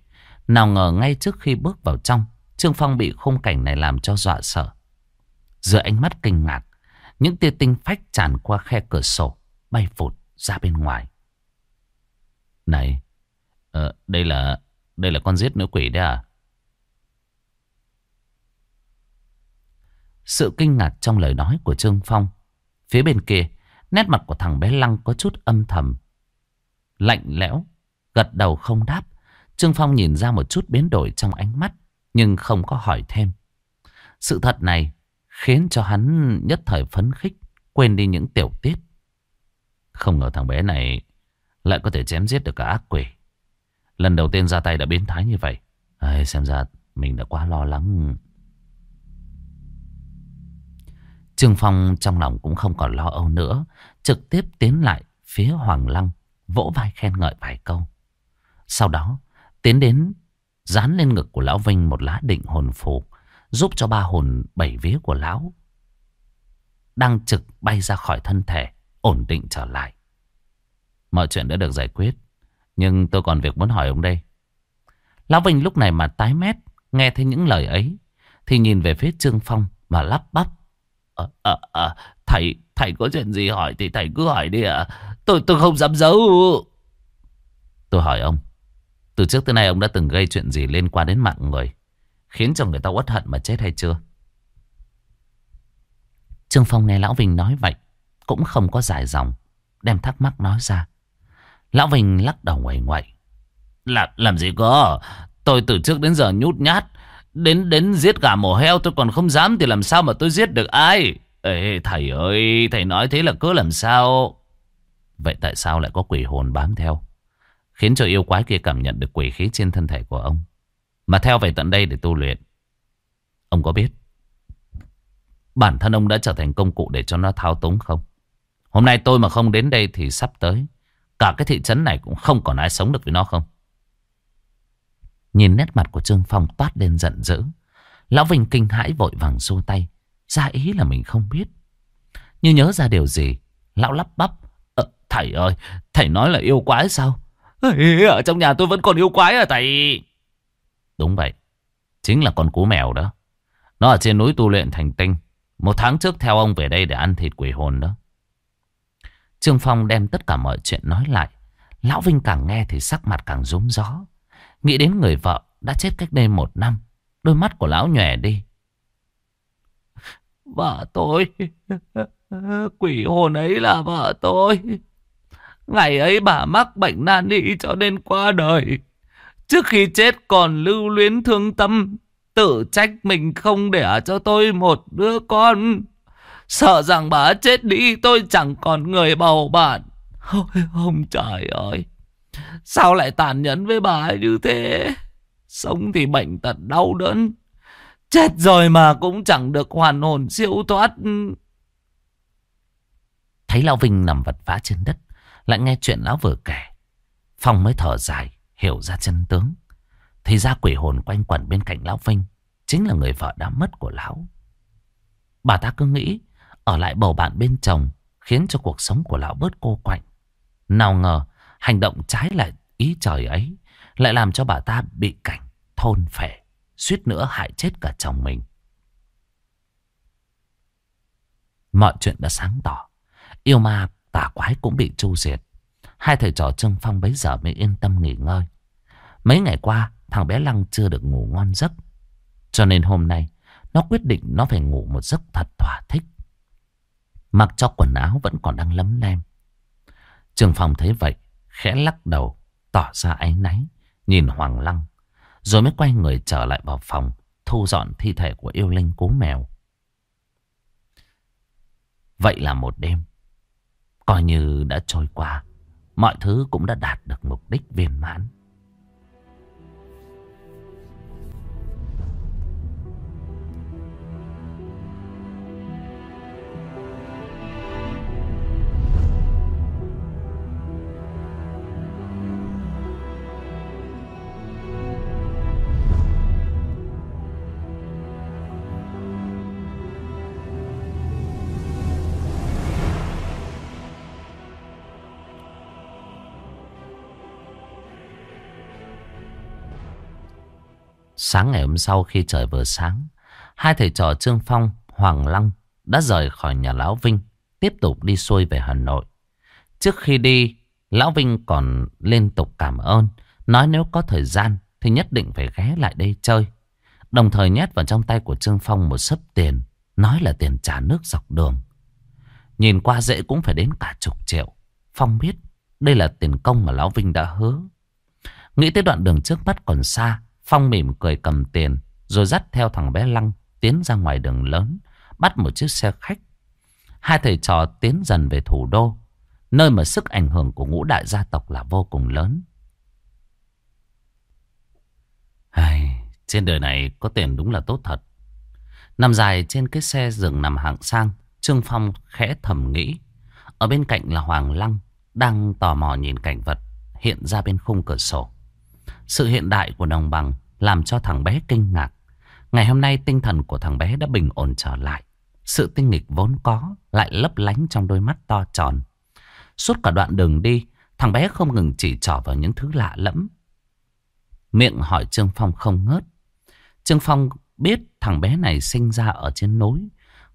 A: Nào ngờ ngay trước khi bước vào trong, Trương Phong bị khung cảnh này làm cho dọa sợ. Giữa ánh mắt kinh ngạc Những tia tinh phách tràn qua khe cửa sổ Bay phụt ra bên ngoài Này uh, Đây là Đây là con giết nữ quỷ đấy à Sự kinh ngạc trong lời nói của Trương Phong. Phía bên kia, nét mặt của thằng bé Lăng có chút âm thầm. Lạnh lẽo, gật đầu không đáp. Trương Phong nhìn ra một chút biến đổi trong ánh mắt, nhưng không có hỏi thêm. Sự thật này khiến cho hắn nhất thời phấn khích, quên đi những tiểu tiết. Không ngờ thằng bé này lại có thể chém giết được cả ác quỷ. Lần đầu tiên ra tay đã biến thái như vậy. À, xem ra mình đã quá lo lắng Trương Phong trong lòng cũng không còn lo âu nữa. Trực tiếp tiến lại phía Hoàng Lăng. Vỗ vai khen ngợi vài câu. Sau đó tiến đến dán lên ngực của Lão Vinh một lá định hồn phù. Giúp cho ba hồn bảy vía của Lão. Đang trực bay ra khỏi thân thể. Ổn định trở lại. Mọi chuyện đã được giải quyết. Nhưng tôi còn việc muốn hỏi ông đây. Lão Vinh lúc này mà tái mét. Nghe thấy những lời ấy. Thì nhìn về phía Trương Phong mà lắp bắp à, à, à, thầy thầy có chuyện gì hỏi thì thầy cứ hỏi đi ạ tôi tôi không dám giấu tôi hỏi ông từ trước tới nay ông đã từng gây chuyện gì liên quan đến mạng người khiến cho người ta uất hận mà chết hay chưa? Trương phong nghe lão vinh nói vậy cũng không có dài dòng đem thắc mắc nói ra. Lão vinh lắc đầu ngoẩy ngoẩy làm làm gì có tôi từ trước đến giờ nhút nhát Đến đến giết gà mổ heo tôi còn không dám Thì làm sao mà tôi giết được ai? Ê, Thầy ơi Thầy nói thế là cứ làm sao? Vậy tại sao lại có quỷ hồn bám theo Khiến cho yêu quái kia cảm nhận được quỷ khí trên thân thể của ông mà theo về tận đây để tu luyện Ông có biết Bản thân ông đã trở thành công cụ để cho nó thao túng không Hôm nay tôi mà không đến đây thì sắp tới Cả cái thị trấn này cũng không còn ai sống được với nó không Nhìn nét mặt của Trương Phong toát lên giận dữ. Lão Vinh kinh hãi vội vàng xô tay. Ra ý là mình không biết. Như nhớ ra điều gì. Lão lắp bắp. Ờ, thầy ơi, thầy nói là yêu quái sao? Ở trong nhà tôi vẫn còn yêu quái à thầy. Đúng vậy. Chính là con cú mèo đó. Nó ở trên núi tu luyện thành tinh. Một tháng trước theo ông về đây để ăn thịt quỷ hồn đó. Trương Phong đem tất cả mọi chuyện nói lại. Lão Vinh càng nghe thì sắc mặt càng rúng gió. Nghĩ đến người vợ đã chết cách đây một năm. Đôi mắt của lão nhòe đi. Vợ tôi. [LAUGHS] Quỷ hồn ấy là vợ tôi. Ngày ấy bà mắc bệnh nan y cho nên qua đời. Trước khi chết còn lưu luyến thương tâm. Tự trách mình không để cho tôi một đứa con. Sợ rằng bà chết đi tôi chẳng còn người bầu bạn. Ôi, ông trời ơi. Sao lại tàn nhẫn với bà ấy như thế? Sống thì bệnh tật đau đớn. Chết rồi mà cũng chẳng được hoàn hồn siêu thoát. Thấy Lão Vinh nằm vật vã trên đất. Lại nghe chuyện Lão vừa kể. Phong mới thở dài, hiểu ra chân tướng. Thì ra quỷ hồn quanh quẩn bên cạnh Lão Vinh. Chính là người vợ đã mất của Lão. Bà ta cứ nghĩ ở lại bầu bạn bên chồng khiến cho cuộc sống của Lão bớt cô quạnh. Nào ngờ Hành động trái lại ý trời ấy lại làm cho bà ta bị cảnh thôn phệ, suýt nữa hại chết cả chồng mình. Mọi chuyện đã sáng tỏ. Yêu ma tà quái cũng bị tru diệt. Hai thầy trò Trương Phong bấy giờ mới yên tâm nghỉ ngơi. Mấy ngày qua, thằng bé Lăng chưa được ngủ ngon giấc. Cho nên hôm nay, nó quyết định nó phải ngủ một giấc thật thỏa thích. Mặc cho quần áo vẫn còn đang lấm lem. trường Phong thấy vậy, khẽ lắc đầu, tỏ ra áy náy, nhìn Hoàng Lăng. Rồi mới quay người trở lại vào phòng, thu dọn thi thể của yêu linh cú mèo. Vậy là một đêm, coi như đã trôi qua, mọi thứ cũng đã đạt được mục đích viên mãn. Sáng ngày hôm sau khi trời vừa sáng, hai thầy trò Trương Phong, Hoàng Lăng đã rời khỏi nhà Lão Vinh, tiếp tục đi xuôi về Hà Nội. Trước khi đi, Lão Vinh còn liên tục cảm ơn, nói nếu có thời gian thì nhất định phải ghé lại đây chơi. Đồng thời nhét vào trong tay của Trương Phong một sấp tiền, nói là tiền trả nước dọc đường. Nhìn qua dễ cũng phải đến cả chục triệu. Phong biết đây là tiền công mà Lão Vinh đã hứa. Nghĩ tới đoạn đường trước mắt còn xa, Phong mỉm cười cầm tiền, rồi dắt theo thằng bé Lăng tiến ra ngoài đường lớn, bắt một chiếc xe khách. Hai thầy trò tiến dần về thủ đô, nơi mà sức ảnh hưởng của ngũ đại gia tộc là vô cùng lớn. Ai, trên đời này có tiền đúng là tốt thật. Nằm dài trên cái xe giường nằm hạng sang, Trương Phong khẽ thầm nghĩ. Ở bên cạnh là Hoàng Lăng, đang tò mò nhìn cảnh vật hiện ra bên khung cửa sổ. Sự hiện đại của đồng bằng làm cho thằng bé kinh ngạc. Ngày hôm nay tinh thần của thằng bé đã bình ổn trở lại. Sự tinh nghịch vốn có lại lấp lánh trong đôi mắt to tròn. Suốt cả đoạn đường đi, thằng bé không ngừng chỉ trỏ vào những thứ lạ lẫm. Miệng hỏi Trương Phong không ngớt. Trương Phong biết thằng bé này sinh ra ở trên núi.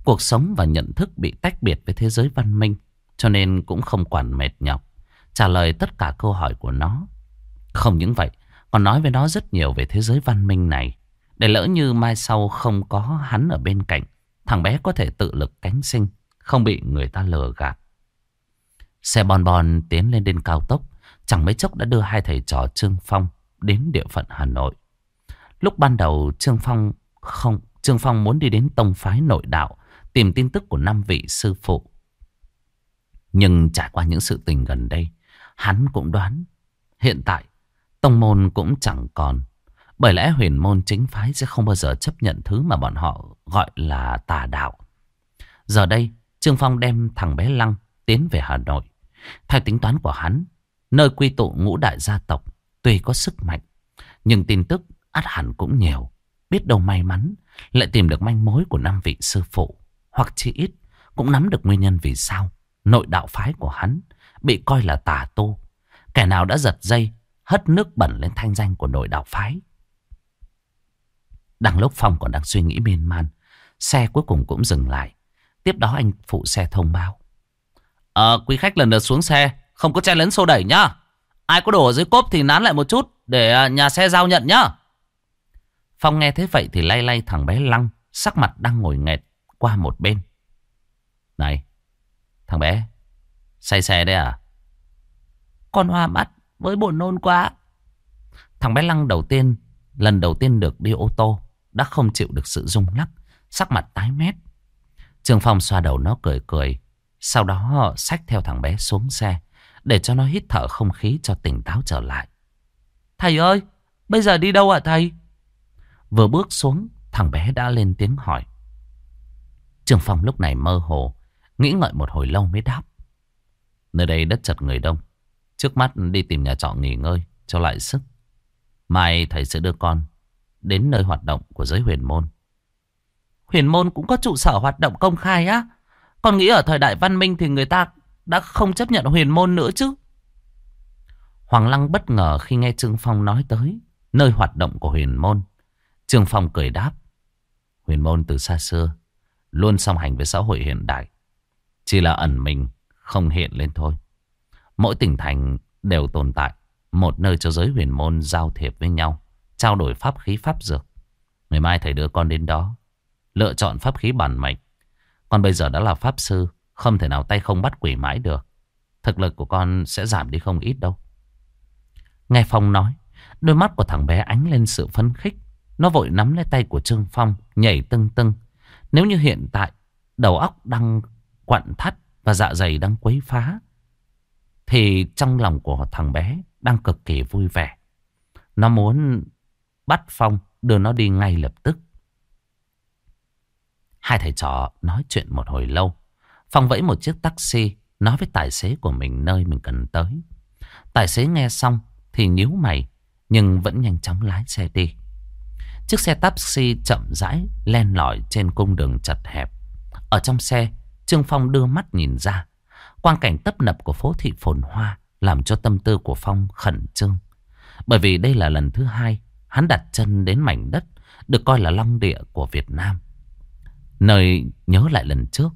A: Cuộc sống và nhận thức bị tách biệt với thế giới văn minh. Cho nên cũng không quản mệt nhọc. Trả lời tất cả câu hỏi của nó. Không những vậy, còn nói với nó rất nhiều về thế giới văn minh này. Để lỡ như mai sau không có hắn ở bên cạnh, thằng bé có thể tự lực cánh sinh, không bị người ta lừa gạt. Xe bon bon tiến lên đến cao tốc, chẳng mấy chốc đã đưa hai thầy trò Trương Phong đến địa phận Hà Nội. Lúc ban đầu Trương Phong không Trương Phong muốn đi đến tông phái nội đạo, tìm tin tức của năm vị sư phụ. Nhưng trải qua những sự tình gần đây, hắn cũng đoán hiện tại Tông môn cũng chẳng còn. Bởi lẽ huyền môn chính phái sẽ không bao giờ chấp nhận thứ mà bọn họ gọi là tà đạo. Giờ đây, Trương Phong đem thằng bé Lăng tiến về Hà Nội. Theo tính toán của hắn, nơi quy tụ ngũ đại gia tộc tuy có sức mạnh, nhưng tin tức át hẳn cũng nhiều. Biết đâu may mắn lại tìm được manh mối của năm vị sư phụ, hoặc chỉ ít cũng nắm được nguyên nhân vì sao nội đạo phái của hắn bị coi là tà tu. Kẻ nào đã giật dây hất nước bẩn lên thanh danh của nội đạo phái. Đằng lúc Phong còn đang suy nghĩ miên man, xe cuối cùng cũng dừng lại. Tiếp đó anh phụ xe thông báo. Ờ, quý khách lần lượt xuống xe, không có che lấn xô đẩy nhá. Ai có đồ ở dưới cốp thì nán lại một chút để à, nhà xe giao nhận nhá. Phong nghe thế vậy thì lay lay thằng bé Lăng, sắc mặt đang ngồi nghẹt qua một bên. Này, thằng bé, say xe đấy à?
C: Con hoa mắt, với buồn nôn quá.
A: Thằng bé Lăng đầu tiên, lần đầu tiên được đi ô tô, đã không chịu được sự rung lắc, sắc mặt tái mét. trường Phong xoa đầu nó cười cười, sau đó họ xách theo thằng bé xuống xe, để cho nó hít thở không khí cho tỉnh táo trở lại.
C: Thầy ơi, bây giờ đi đâu ạ thầy?
A: Vừa bước xuống, thằng bé đã lên tiếng hỏi. trường Phong lúc này mơ hồ, nghĩ ngợi một hồi lâu mới đáp. Nơi đây đất chật người đông. Trước mắt đi tìm nhà trọ nghỉ ngơi, cho lại sức. Mai thầy sẽ đưa con đến nơi hoạt động của giới huyền môn.
C: Huyền môn cũng có trụ sở hoạt động công khai á. Con nghĩ ở thời đại văn minh thì người ta đã không chấp nhận huyền môn nữa chứ.
A: Hoàng Lăng bất ngờ khi nghe Trương Phong nói tới nơi hoạt động của huyền môn. Trương Phong cười đáp. Huyền môn từ xa xưa luôn song hành với xã hội hiện đại. Chỉ là ẩn mình, không hiện lên thôi. Mỗi tỉnh thành đều tồn tại một nơi cho giới huyền môn giao thiệp với nhau, trao đổi pháp khí pháp dược. Ngày mai thầy đưa con đến đó, lựa chọn pháp khí bản mệnh. Con bây giờ đã là pháp sư, không thể nào tay không bắt quỷ mãi được. Thực lực của con sẽ giảm đi không ít đâu. Nghe Phong nói, đôi mắt của thằng bé ánh lên sự phấn khích. Nó vội nắm lấy tay của Trương Phong, nhảy tưng tưng. Nếu như hiện tại, đầu óc đang quặn thắt và dạ dày đang quấy phá, thì trong lòng của thằng bé đang cực kỳ vui vẻ. Nó muốn bắt Phong đưa nó đi ngay lập tức. Hai thầy trò nói chuyện một hồi lâu. Phong vẫy một chiếc taxi nói với tài xế của mình nơi mình cần tới. Tài xế nghe xong thì nhíu mày nhưng vẫn nhanh chóng lái xe đi. Chiếc xe taxi chậm rãi len lỏi trên cung đường chật hẹp. Ở trong xe, Trương Phong đưa mắt nhìn ra. Quang cảnh tấp nập của phố thị phồn hoa làm cho tâm tư của Phong khẩn trương. Bởi vì đây là lần thứ hai hắn đặt chân đến mảnh đất được coi là long địa của Việt Nam. Nơi nhớ lại lần trước,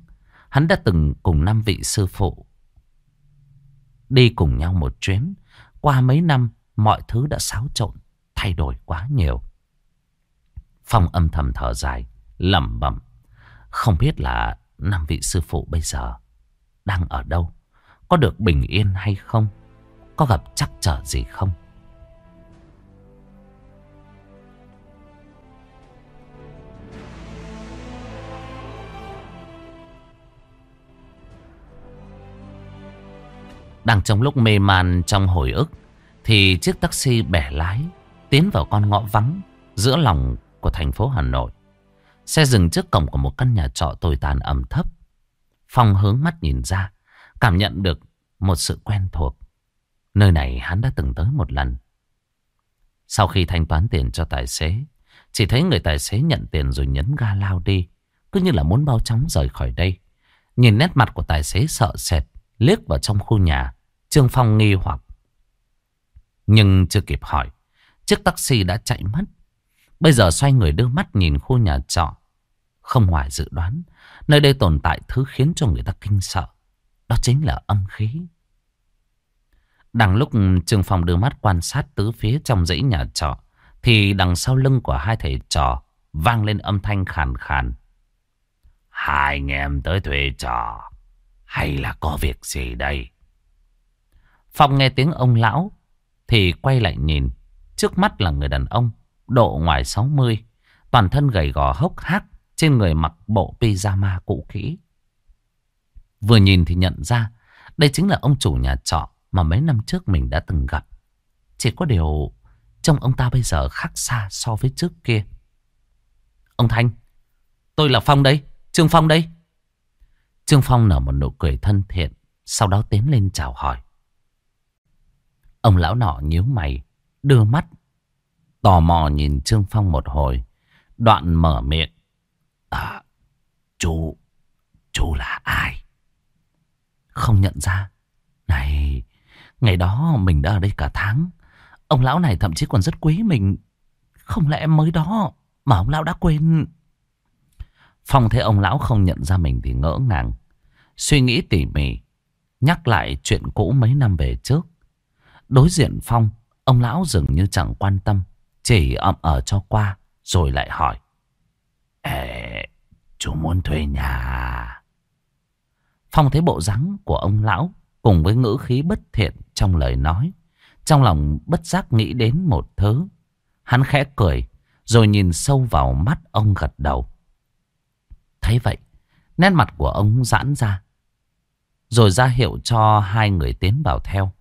A: hắn đã từng cùng năm vị sư phụ đi cùng nhau một chuyến. Qua mấy năm, mọi thứ đã xáo trộn, thay đổi quá nhiều. Phong âm thầm thở dài, lẩm bẩm, không biết là năm vị sư phụ bây giờ đang ở đâu, có được bình yên hay không, có gặp chắc trở gì không. Đang trong lúc mê man trong hồi ức Thì chiếc taxi bẻ lái Tiến vào con ngõ vắng Giữa lòng của thành phố Hà Nội. Xe dừng trước cổng của một căn nhà trọ tồi tàn ẩm thấp. Phong hướng mắt nhìn ra, Cảm nhận được một sự quen thuộc Nơi này hắn đã từng tới một lần Sau khi thanh toán tiền cho tài xế, Chỉ thấy người tài xế nhận tiền rồi nhấn ga lao đi, Cứ như là muốn bao chóng rời khỏi đây Nhìn nét mặt của tài xế sợ sệt, Liếc vào trong khu nhà, Trương Phong nghi hoặc. Nhưng chưa kịp hỏi. Chiếc taxi đã chạy mất. Bây giờ xoay người đưa mắt nhìn khu nhà trọ. Không ngoài dự đoán. Nơi đây tồn tại thứ khiến cho người ta kinh sợ. Đó chính là âm khí. Đằng lúc Trương Phong đưa mắt quan sát tứ phía trong dãy nhà trọ. Thì đằng sau lưng của hai thầy trò vang lên âm thanh khàn khàn. Hai anh em tới thuê trò. Hay là có việc gì đây? Phong nghe tiếng ông lão, thì quay lại nhìn. Trước mắt là người đàn ông, độ ngoài 60. Toàn thân gầy gò hốc hác. Trên người mặc bộ pyjama cũ kỹ. Vừa nhìn thì nhận ra đây chính là ông chủ nhà trọ mà mấy năm trước mình đã từng gặp. Chỉ có điều trông ông ta bây giờ khác xa so với trước kia. Ông Thanh, tôi là Phong đây, Trương Phong đây. Trương Phong nở một nụ cười thân thiện, sau đó tiến lên chào hỏi. Ông lão nọ nhíu mày, đưa mắt, tò mò nhìn Trương Phong một hồi, đoạn mở miệng. À, chú, chú là ai? Không nhận ra. Này, ngày đó mình đã ở đây cả tháng. Ông lão này thậm chí còn rất quý mình. Không lẽ mới đó mà ông lão đã quên... Phong thấy ông lão không nhận ra mình thì ngỡ ngàng. Suy nghĩ tỉ mỉ, nhắc lại chuyện cũ mấy năm về trước. Đối diện Phong, ông lão dường như chẳng quan tâm, chỉ ậm ở cho qua, rồi lại hỏi. Ê, chủ muốn thuê nhà Phong thấy bộ dáng của ông lão cùng với ngữ khí bất thiện trong lời nói. Trong lòng bất giác nghĩ đến một thứ. Hắn khẽ cười, rồi nhìn sâu vào mắt ông gật đầu. Thấy vậy, nét mặt của ông giãn ra. Rồi ra hiệu cho hai người tiến vào theo.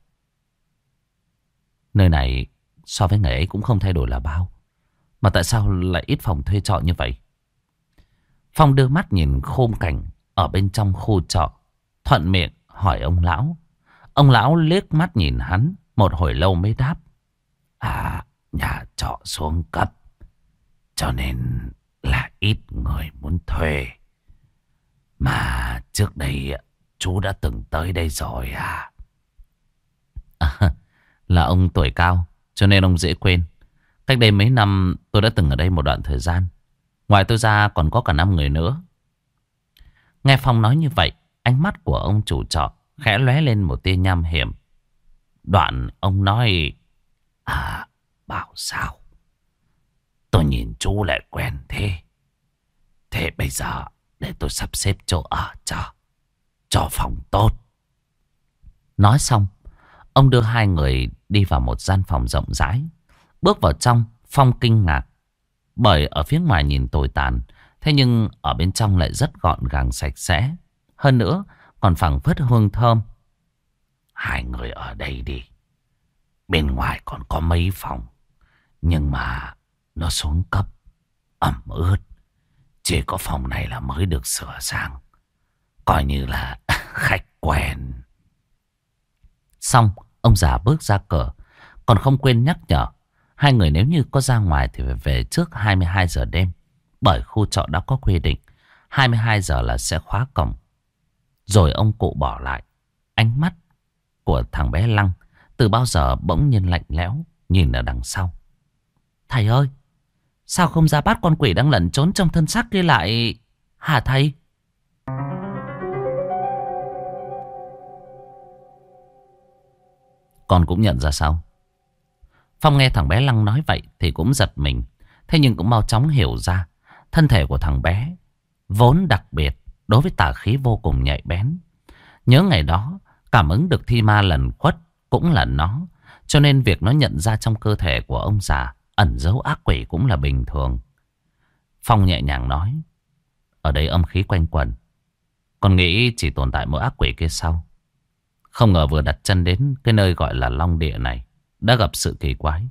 A: Nơi này so với ngày ấy cũng không thay đổi là bao. Mà tại sao lại ít phòng thuê trọ như vậy? Phong đưa mắt nhìn khung cảnh ở bên trong khu trọ. Thuận miệng hỏi ông lão. Ông lão liếc mắt nhìn hắn một hồi lâu mới đáp. À, nhà trọ xuống cấp. Cho nên là ít người muốn thuê. Mà trước đây chú đã từng tới đây rồi à? à [LAUGHS] là ông tuổi cao, cho nên ông dễ quên. Cách đây mấy năm tôi đã từng ở đây một đoạn thời gian. Ngoài tôi ra còn có cả năm người nữa. Nghe Phong nói như vậy, ánh mắt của ông chủ trọ khẽ lóe lên một tia nham hiểm. Đoạn ông nói, À, bảo sao? Tôi nhìn chú lại quen thế. Thế bây giờ để tôi sắp xếp chỗ ở cho. Cho phòng tốt. Nói xong, ông đưa hai người đi vào một gian phòng rộng rãi. Bước vào trong, Phong kinh ngạc. Bởi ở phía ngoài nhìn tồi tàn, thế nhưng ở bên trong lại rất gọn gàng sạch sẽ. Hơn nữa, còn phẳng phất hương thơm. Hai người ở đây đi. Bên ngoài còn có mấy phòng. Nhưng mà nó xuống cấp, ẩm ướt. Chỉ có phòng này là mới được sửa sang. Coi như là [LAUGHS] khách quen. Xong, ông già bước ra cửa. Còn không quên nhắc nhở. Hai người nếu như có ra ngoài thì phải về trước 22 giờ đêm. Bởi khu trọ đã có quy định. 22 giờ là sẽ khóa cổng. Rồi ông cụ bỏ lại. Ánh mắt của thằng bé Lăng từ bao giờ bỗng nhiên lạnh lẽo nhìn ở đằng sau.
C: Thầy ơi, sao không ra bắt con quỷ đang lẩn trốn trong thân xác kia lại? Hả thầy?
A: Con cũng nhận ra sao? Phong nghe thằng bé Lăng nói vậy thì cũng giật mình. Thế nhưng cũng mau chóng hiểu ra. Thân thể của thằng bé vốn đặc biệt đối với tà khí vô cùng nhạy bén. Nhớ ngày đó, cảm ứng được thi ma lần khuất cũng là nó. Cho nên việc nó nhận ra trong cơ thể của ông già ẩn dấu ác quỷ cũng là bình thường. Phong nhẹ nhàng nói. Ở đây âm khí quanh quẩn. Con nghĩ chỉ tồn tại mỗi ác quỷ kia sau. Không ngờ vừa đặt chân đến cái nơi gọi là Long Địa này. Đã gặp sự kỳ quái.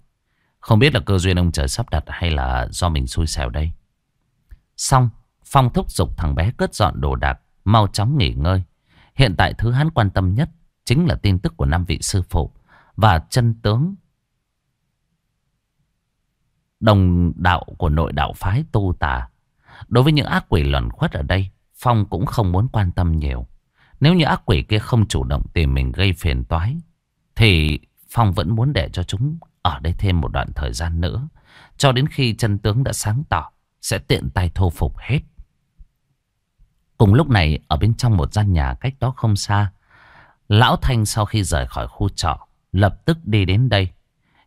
A: Không biết là cơ duyên ông trời sắp đặt hay là do mình xui xẻo đây. Xong, Phong thúc giục thằng bé cất dọn đồ đạc, mau chóng nghỉ ngơi. Hiện tại thứ hắn quan tâm nhất chính là tin tức của năm vị sư phụ và chân tướng đồng đạo của nội đạo phái tu tà. Đối với những ác quỷ luẩn khuất ở đây, Phong cũng không muốn quan tâm nhiều. Nếu như ác quỷ kia không chủ động tìm mình gây phiền toái, thì Phong vẫn muốn để cho chúng ở đây thêm một đoạn thời gian nữa. Cho đến khi chân tướng đã sáng tỏ, sẽ tiện tay thô phục hết. Cùng lúc này, ở bên trong một gian nhà cách đó không xa, Lão Thanh sau khi rời khỏi khu trọ, lập tức đi đến đây.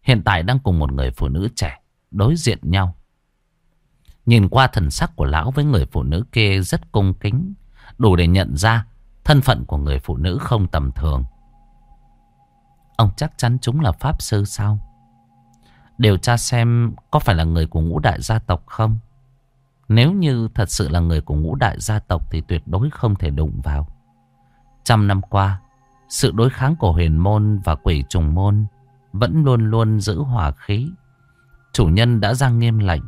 A: Hiện tại đang cùng một người phụ nữ trẻ đối diện nhau. Nhìn qua thần sắc của lão với người phụ nữ kia rất cung kính, đủ để nhận ra thân phận của người phụ nữ không tầm thường. Ông chắc chắn chúng là pháp sư sao? Điều tra xem có phải là người của ngũ đại gia tộc không? Nếu như thật sự là người của ngũ đại gia tộc thì tuyệt đối không thể đụng vào. Trăm năm qua, sự đối kháng của huyền môn và quỷ trùng môn vẫn luôn luôn giữ hòa khí. Chủ nhân đã ra nghiêm lệnh,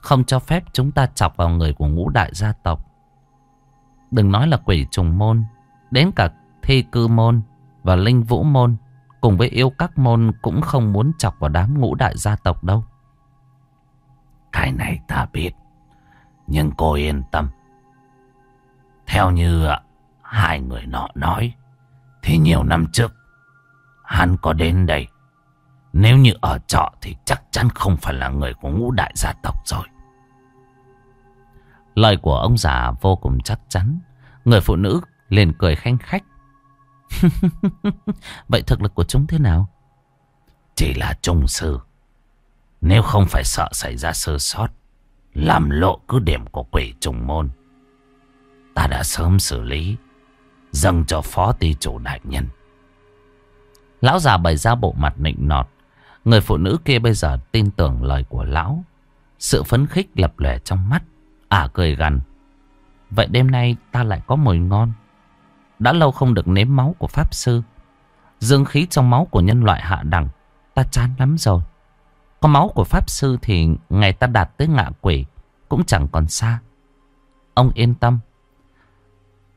A: không cho phép chúng ta chọc vào người của ngũ đại gia tộc. Đừng nói là quỷ trùng môn, đến cả thi cư môn và linh vũ môn cùng với yêu các môn cũng không muốn chọc vào đám ngũ đại gia tộc đâu.
B: Cái này ta biết, nhưng cô yên tâm. Theo như hai người nọ nói, thì nhiều năm trước, hắn có đến đây. Nếu như ở trọ thì chắc chắn không phải là người của ngũ đại gia tộc rồi.
A: Lời của ông già vô cùng chắc chắn. Người phụ nữ liền cười khanh khách. [LAUGHS] Vậy thực lực của chúng thế nào?
B: Chỉ là trung sư. Nếu không phải sợ xảy ra sơ sót, làm lộ cứ điểm của quỷ trùng môn. Ta đã sớm xử lý, dâng cho phó ty chủ đại nhân.
A: Lão già bày ra bộ mặt nịnh nọt. Người phụ nữ kia bây giờ tin tưởng lời của lão. Sự phấn khích lập lẻ trong mắt. Ả cười gằn. Vậy đêm nay ta lại có mùi ngon. Đã lâu không được nếm máu của Pháp Sư. Dương khí trong máu của nhân loại hạ đẳng. Ta chán lắm rồi. Có máu của Pháp Sư thì ngày ta đạt tới ngạ quỷ cũng chẳng còn xa. Ông yên tâm.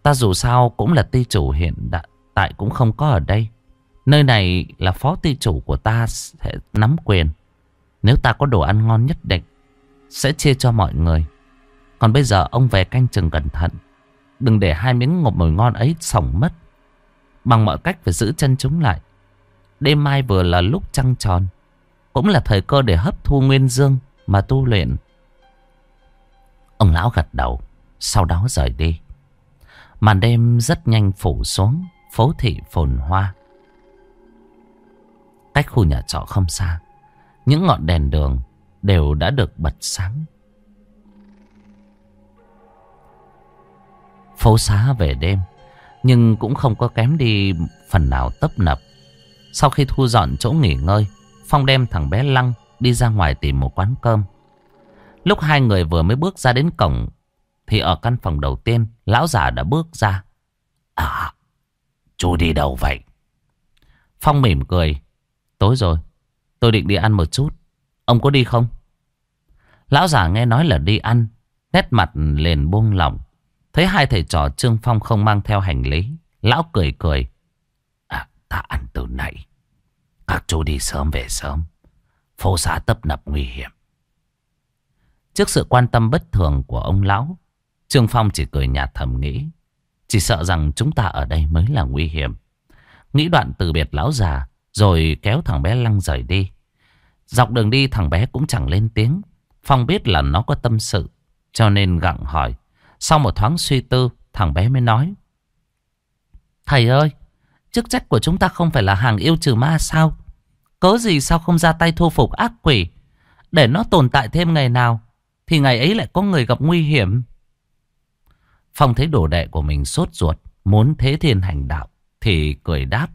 A: Ta dù sao cũng là ti chủ hiện tại cũng không có ở đây. Nơi này là phó ti chủ của ta sẽ nắm quyền. Nếu ta có đồ ăn ngon nhất định, sẽ chia cho mọi người. Còn bây giờ ông về canh chừng cẩn thận. Đừng để hai miếng ngọc mồi ngon ấy sỏng mất. Bằng mọi cách phải giữ chân chúng lại. Đêm mai vừa là lúc trăng tròn. Cũng là thời cơ để hấp thu nguyên dương mà tu luyện. Ông lão gật đầu. Sau đó rời đi. Màn đêm rất nhanh phủ xuống. Phố thị phồn hoa. Cách khu nhà trọ không xa, Những ngọn đèn đường Đều đã được bật sáng Phố xá về đêm Nhưng cũng không có kém đi Phần nào tấp nập Sau khi thu dọn chỗ nghỉ ngơi Phong đem thằng bé Lăng Đi ra ngoài tìm một quán cơm Lúc hai người vừa mới bước ra đến cổng Thì ở căn phòng đầu tiên Lão già đã bước ra
B: À Chú đi đâu vậy
A: Phong mỉm cười Tối rồi, tôi định đi ăn một chút. Ông có đi không? Lão già nghe nói là đi ăn, nét mặt liền buông lỏng. Thấy hai thầy trò Trương Phong không mang theo hành lý. Lão cười cười.
B: À, ta ăn từ nãy. Các chú đi sớm về sớm. Phố xá tấp nập nguy hiểm.
A: Trước sự quan tâm bất thường của ông lão, Trương Phong chỉ cười nhạt thầm nghĩ. Chỉ sợ rằng chúng ta ở đây mới là nguy hiểm. Nghĩ đoạn từ biệt lão già, rồi kéo thằng bé Lăng rời đi Dọc đường đi thằng bé cũng chẳng lên tiếng. Phong biết là nó có tâm sự. Cho nên gặng hỏi. Sau một thoáng suy tư, thằng bé mới nói. Thầy ơi, chức trách của chúng ta không phải là hàng yêu trừ ma sao? Cớ gì sao không ra tay thu phục ác quỷ? Để nó tồn tại thêm ngày nào, thì ngày ấy lại có người gặp nguy hiểm. Phong thấy đồ đệ của mình sốt ruột, muốn thế thiên hành đạo, thì cười đáp.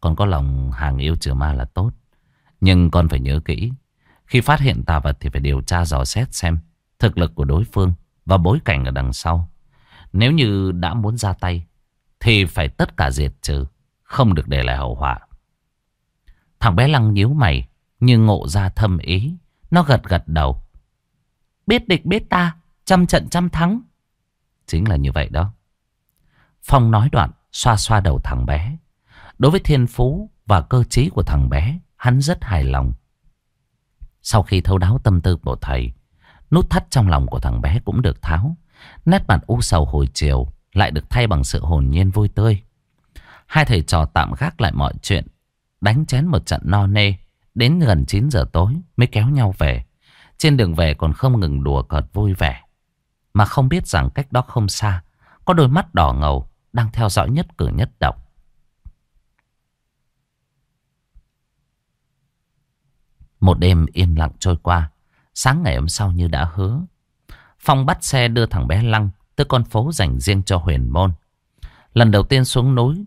A: Con có lòng hàng yêu trừ ma là tốt. Nhưng con phải nhớ kỹ. Khi phát hiện tà vật thì phải điều tra dò xét xem thực lực của đối phương và bối cảnh ở đằng sau. Nếu như đã muốn ra tay thì phải tất cả diệt trừ, không được để lại hậu họa. Thằng bé lăng nhíu mày nhưng ngộ ra thâm ý. Nó gật gật đầu. Biết địch biết ta, trăm trận trăm thắng. Chính là như vậy đó. Phong nói đoạn, xoa xoa đầu thằng bé. Đối với thiên phú và cơ trí của thằng bé, hắn rất hài lòng. Sau khi thấu đáo tâm tư của thầy, nút thắt trong lòng của thằng bé cũng được tháo. Nét mặt u sầu hồi chiều lại được thay bằng sự hồn nhiên vui tươi. Hai thầy trò tạm gác lại mọi chuyện, đánh chén một trận no nê, đến gần 9 giờ tối mới kéo nhau về. Trên đường về còn không ngừng đùa cợt vui vẻ. Mà không biết rằng cách đó không xa, có đôi mắt đỏ ngầu đang theo dõi nhất cử nhất động. Một đêm yên lặng trôi qua. Sáng ngày hôm sau như đã hứa. Phong bắt xe đưa thằng bé Lăng tới con phố dành riêng cho huyền môn. Lần đầu tiên xuống núi,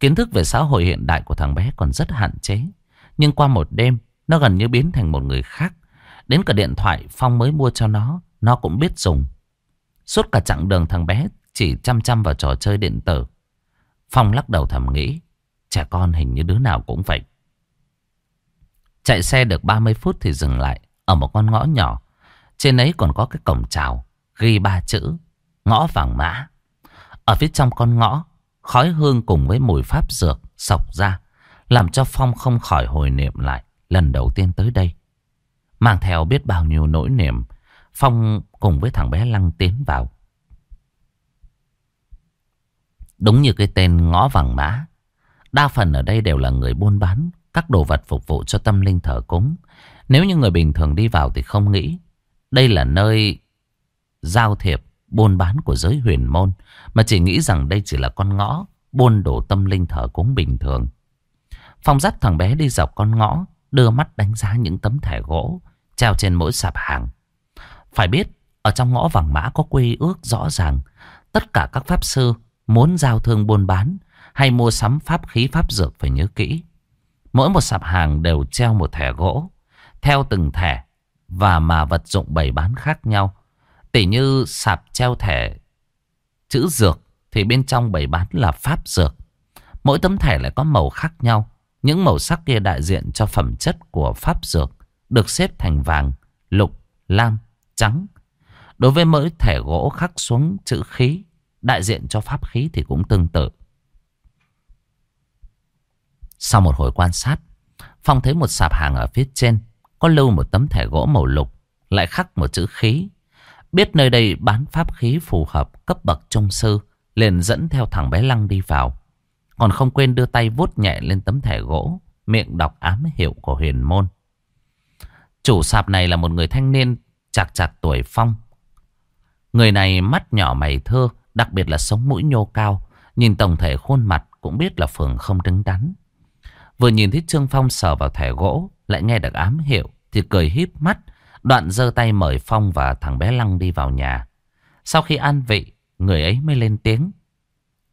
A: kiến thức về xã hội hiện đại của thằng bé còn rất hạn chế. Nhưng qua một đêm, nó gần như biến thành một người khác. Đến cả điện thoại Phong mới mua cho nó, nó cũng biết dùng. Suốt cả chặng đường thằng bé chỉ chăm chăm vào trò chơi điện tử. Phong lắc đầu thầm nghĩ, trẻ con hình như đứa nào cũng vậy. Chạy xe được 30 phút thì dừng lại ở một con ngõ nhỏ. Trên ấy còn có cái cổng chào ghi ba chữ ngõ vàng mã. Ở phía trong con ngõ, khói hương cùng với mùi pháp dược sọc ra, làm cho Phong không khỏi hồi niệm lại lần đầu tiên tới đây. Mang theo biết bao nhiêu nỗi niềm, Phong cùng với thằng bé Lăng tiến vào. Đúng như cái tên ngõ vàng mã, đa phần ở đây đều là người buôn bán các đồ vật phục vụ cho tâm linh thờ cúng. Nếu như người bình thường đi vào thì không nghĩ đây là nơi giao thiệp buôn bán của giới huyền môn, mà chỉ nghĩ rằng đây chỉ là con ngõ buôn đồ tâm linh thờ cúng bình thường. Phong dắt thằng bé đi dọc con ngõ, đưa mắt đánh giá những tấm thẻ gỗ treo trên mỗi sạp hàng. Phải biết, ở trong ngõ vàng mã có quy ước rõ ràng, tất cả các pháp sư muốn giao thương buôn bán hay mua sắm pháp khí pháp dược phải nhớ kỹ. Mỗi một sạp hàng đều treo một thẻ gỗ. Theo từng thẻ và mà vật dụng bày bán khác nhau. Tỉ như sạp treo thẻ chữ dược thì bên trong bày bán là pháp dược. Mỗi tấm thẻ lại có màu khác nhau. Những màu sắc kia đại diện cho phẩm chất của pháp dược được xếp thành vàng, lục, lam, trắng. Đối với mỗi thẻ gỗ khắc xuống chữ khí, đại diện cho pháp khí thì cũng tương tự. Sau một hồi quan sát, Phong thấy một sạp hàng ở phía trên có lưu một tấm thẻ gỗ màu lục, lại khắc một chữ khí. Biết nơi đây bán pháp khí phù hợp cấp bậc trung sư, liền dẫn theo thằng bé Lăng đi vào. Còn không quên đưa tay vuốt nhẹ lên tấm thẻ gỗ, miệng đọc ám hiệu của huyền môn. Chủ sạp này là một người thanh niên chạc chạc tuổi Phong. Người này mắt nhỏ mày thơ, đặc biệt là sống mũi nhô cao. Nhìn tổng thể khuôn mặt cũng biết là phường không đứng đắn. Vừa nhìn thấy Trương Phong sờ vào thẻ gỗ, lại nghe được ám hiệu, thì cười híp mắt, đoạn giơ tay mời Phong và thằng bé Lăng đi vào nhà. Sau khi an vị, người ấy mới lên tiếng.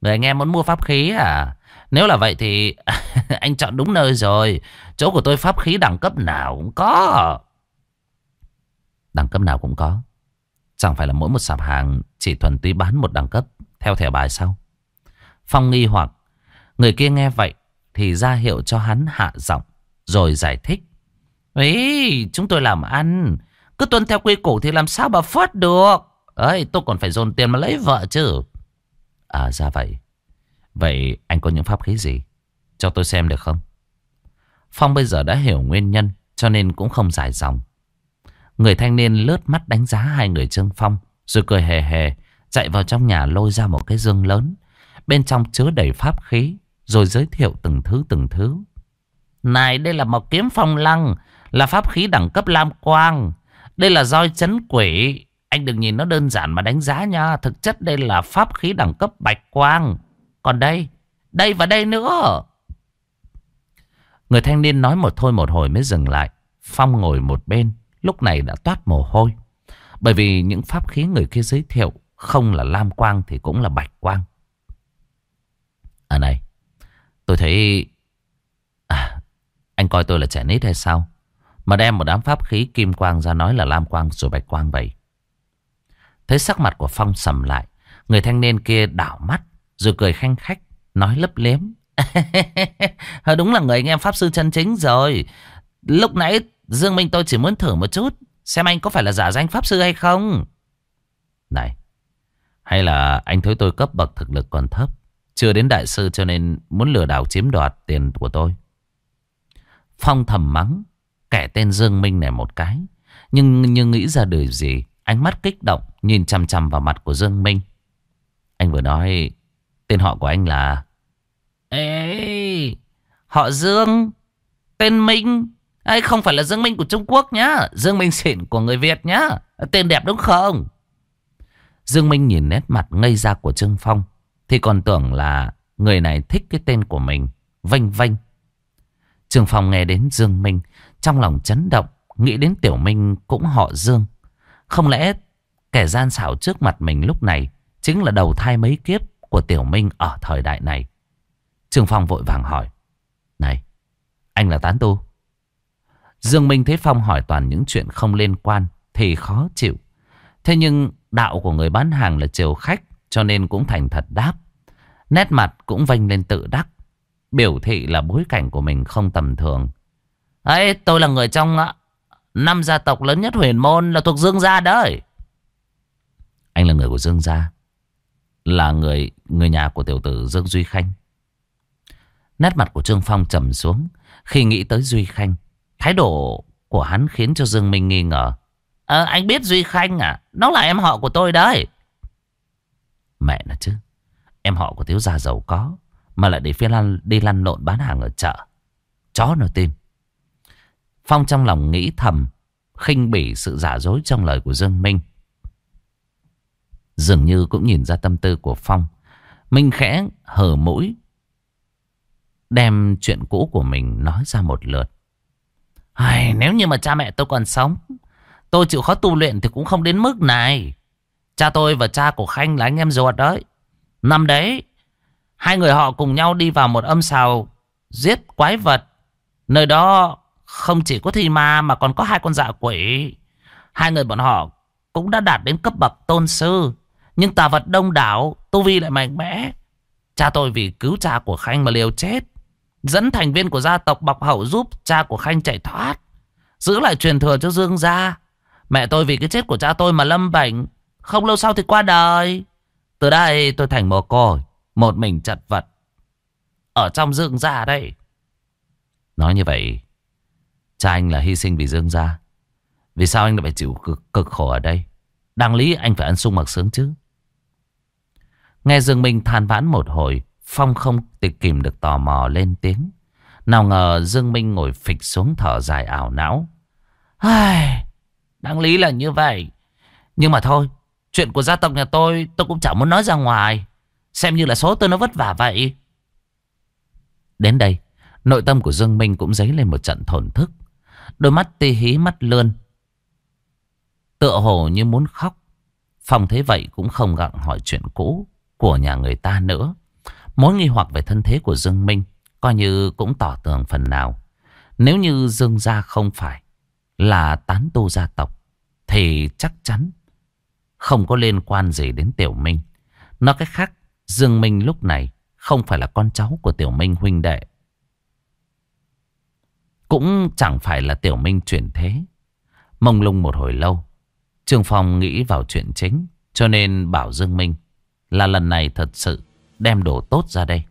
A: Người anh em muốn mua pháp khí à? Nếu là vậy thì [LAUGHS] anh chọn đúng nơi rồi. Chỗ của tôi pháp khí đẳng cấp nào cũng có. Đẳng cấp nào cũng có. Chẳng phải là mỗi một sạp hàng chỉ thuần túy bán một đẳng cấp theo thẻ bài sao? Phong nghi hoặc người kia nghe vậy thì ra hiệu cho hắn hạ giọng rồi giải thích. Ấy, chúng tôi làm ăn. Cứ tuân theo quy củ thì làm sao bà phớt được. Ấy, tôi còn phải dồn tiền mà lấy vợ chứ. À ra vậy. Vậy anh có những pháp khí gì? Cho tôi xem được không? Phong bây giờ đã hiểu nguyên nhân cho nên cũng không giải dòng. Người thanh niên lướt mắt đánh giá hai người Trương Phong rồi cười hề hề chạy vào trong nhà lôi ra một cái dương lớn. Bên trong chứa đầy pháp khí rồi giới thiệu từng thứ từng thứ.
C: Này đây là một kiếm phong lăng là pháp khí đẳng cấp lam quang. Đây là roi chấn quỷ. Anh đừng nhìn nó đơn giản mà đánh giá nha. Thực chất đây là pháp khí đẳng cấp bạch quang. Còn đây Đây và đây nữa. Người thanh niên nói một thôi một hồi mới dừng lại. Phong ngồi một bên, Lúc này đã toát mồ hôi. Bởi vì những pháp khí người kia giới thiệu Không là lam quang thì cũng là bạch quang. À này, Tôi thấy À Anh coi tôi là trẻ nít hay sao? Mà đem một đám pháp khí kim quang ra nói là lam quang rồi bạch quang vậy. Thấy sắc mặt của Phong sầm lại, Người thanh niên kia đảo mắt, Rồi cười khanh khách, Nói lấp liếm [LAUGHS] Đúng là người anh em pháp sư chân chính rồi. Lúc nãy, Dương Minh tôi chỉ muốn thử một chút, Xem anh có phải là giả danh pháp sư hay không. Này, Hay là anh thấy tôi cấp bậc thực lực còn thấp, Chưa đến đại sư cho nên Muốn lừa đảo chiếm đoạt tiền của tôi. Phong thầm mắng. Kẻ tên Dương Minh này một cái. Nhưng nhưng nghĩ ra đời gì, Ánh mắt kích động, Nhìn chằm chằm vào mặt của Dương Minh. Anh vừa nói, Tên họ của anh là Ê, Họ Dương, Tên Minh. Ấy Không phải là Dương Minh của Trung Quốc nhá. Dương Minh xịn của người Việt nhá. Tên đẹp đúng không? Dương Minh nhìn nét mặt ngây ra của Trương Phong, Thì còn tưởng là Người này thích cái tên của mình Vanh vanh Trường Phong nghe đến Dương Minh, Trong lòng chấn động, Nghĩ đến Tiểu Minh cũng họ Dương. Không lẽ kẻ gian xảo trước mặt mình lúc này Chính là đầu thai mấy kiếp Của Tiểu Minh ở thời đại này? Trường Phong vội vàng hỏi. Này, anh là tán tu? Dương Minh thấy Phong hỏi toàn những chuyện không liên quan Thì khó chịu. Thế nhưng đạo của người bán hàng là chiều khách, Cho nên cũng thành thật đáp. Nét mặt cũng vanh lên tự đắc. Biểu thị là bối cảnh của mình không tầm thường ấy tôi là người trong năm gia tộc lớn nhất huyền môn Là thuộc Dương gia đấy Anh là người của Dương gia Là người người nhà của tiểu tử Dương Duy Khanh Nét mặt của Trương Phong trầm xuống khi nghĩ tới Duy Khanh. Thái độ của hắn khiến cho Dương Minh nghi ngờ. à, anh biết Duy Khanh à? Nó là em họ của tôi đấy. Mẹ nó chứ. Em họ của thiếu gia giàu có. Mà lại để phi lăn, đi lăn lộn bán hàng ở chợ. Chó nó tin. Phong trong lòng nghĩ thầm. khinh bỉ sự giả dối trong lời của Dương Minh. Dường như cũng nhìn ra tâm tư của Phong. Minh khẽ hở mũi Đem chuyện cũ của mình nói ra một lượt. Ai, nếu như mà cha mẹ tôi còn sống, tôi chịu khó tu luyện thì cũng không đến mức này. Cha tôi và cha của Khanh là anh em ruột đấy. Năm đấy, hai người họ cùng nhau đi vào một âm xào giết quái vật. Nơi đó không chỉ có thi ma mà còn có hai con dạ quỷ. Hai người bọn họ cũng đã đạt đến cấp bậc tôn sư. Nhưng tà vật đông đảo, tu vi lại mạnh mẽ. Cha tôi vì cứu cha của Khanh mà liều chết. Dẫn thành viên của gia tộc bọc hậu giúp cha của Khanh chạy thoát. Giữ lại truyền thừa cho Dương gia. Mẹ tôi vì cái chết của cha tôi mà lâm bệnh. Không lâu sau thì qua đời. Từ đây tôi thành mồ côi. Một mình chật vật. Ở trong Dương gia đây. Nói như vậy. Cha anh là hy sinh vì Dương gia. Vì sao anh lại phải chịu cực, cực khổ ở đây? Đáng lý anh phải ăn sung mặc sướng chứ. Nghe Dương Minh than vãn một hồi. Phong không tịch kìm được tò mò lên tiếng. Nào ngờ Dương Minh ngồi phịch xuống thở dài ảo não. Ai, đáng lý là như vậy. Nhưng mà thôi, chuyện của gia tộc nhà tôi tôi cũng chẳng muốn nói ra ngoài. Xem như là số tôi nó vất vả vậy. Đến đây, nội tâm của Dương Minh cũng dấy lên một trận thổn thức. Đôi mắt tê hí mắt lươn. Tựa hồ như muốn khóc. Phong thế vậy cũng không gặng hỏi chuyện cũ của nhà người ta nữa. Mối nghi hoặc về thân thế của Dương Minh coi như cũng tỏ tường phần nào. Nếu như Dương gia không phải là tán tu gia tộc thì chắc chắn không có liên quan gì đến Tiểu Minh. Nói cách khác, Dương Minh lúc này không phải là con cháu của Tiểu Minh huynh đệ. Cũng chẳng phải là Tiểu Minh chuyển thế. Mông lung một hồi lâu, Trương Phong nghĩ vào chuyện chính cho nên bảo Dương Minh là lần này thật sự đem đồ tốt ra đây.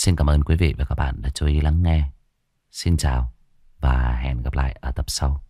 A: Xin cảm ơn quý vị và các bạn đã chú ý lắng nghe. Xin chào và hẹn gặp lại ở tập sau.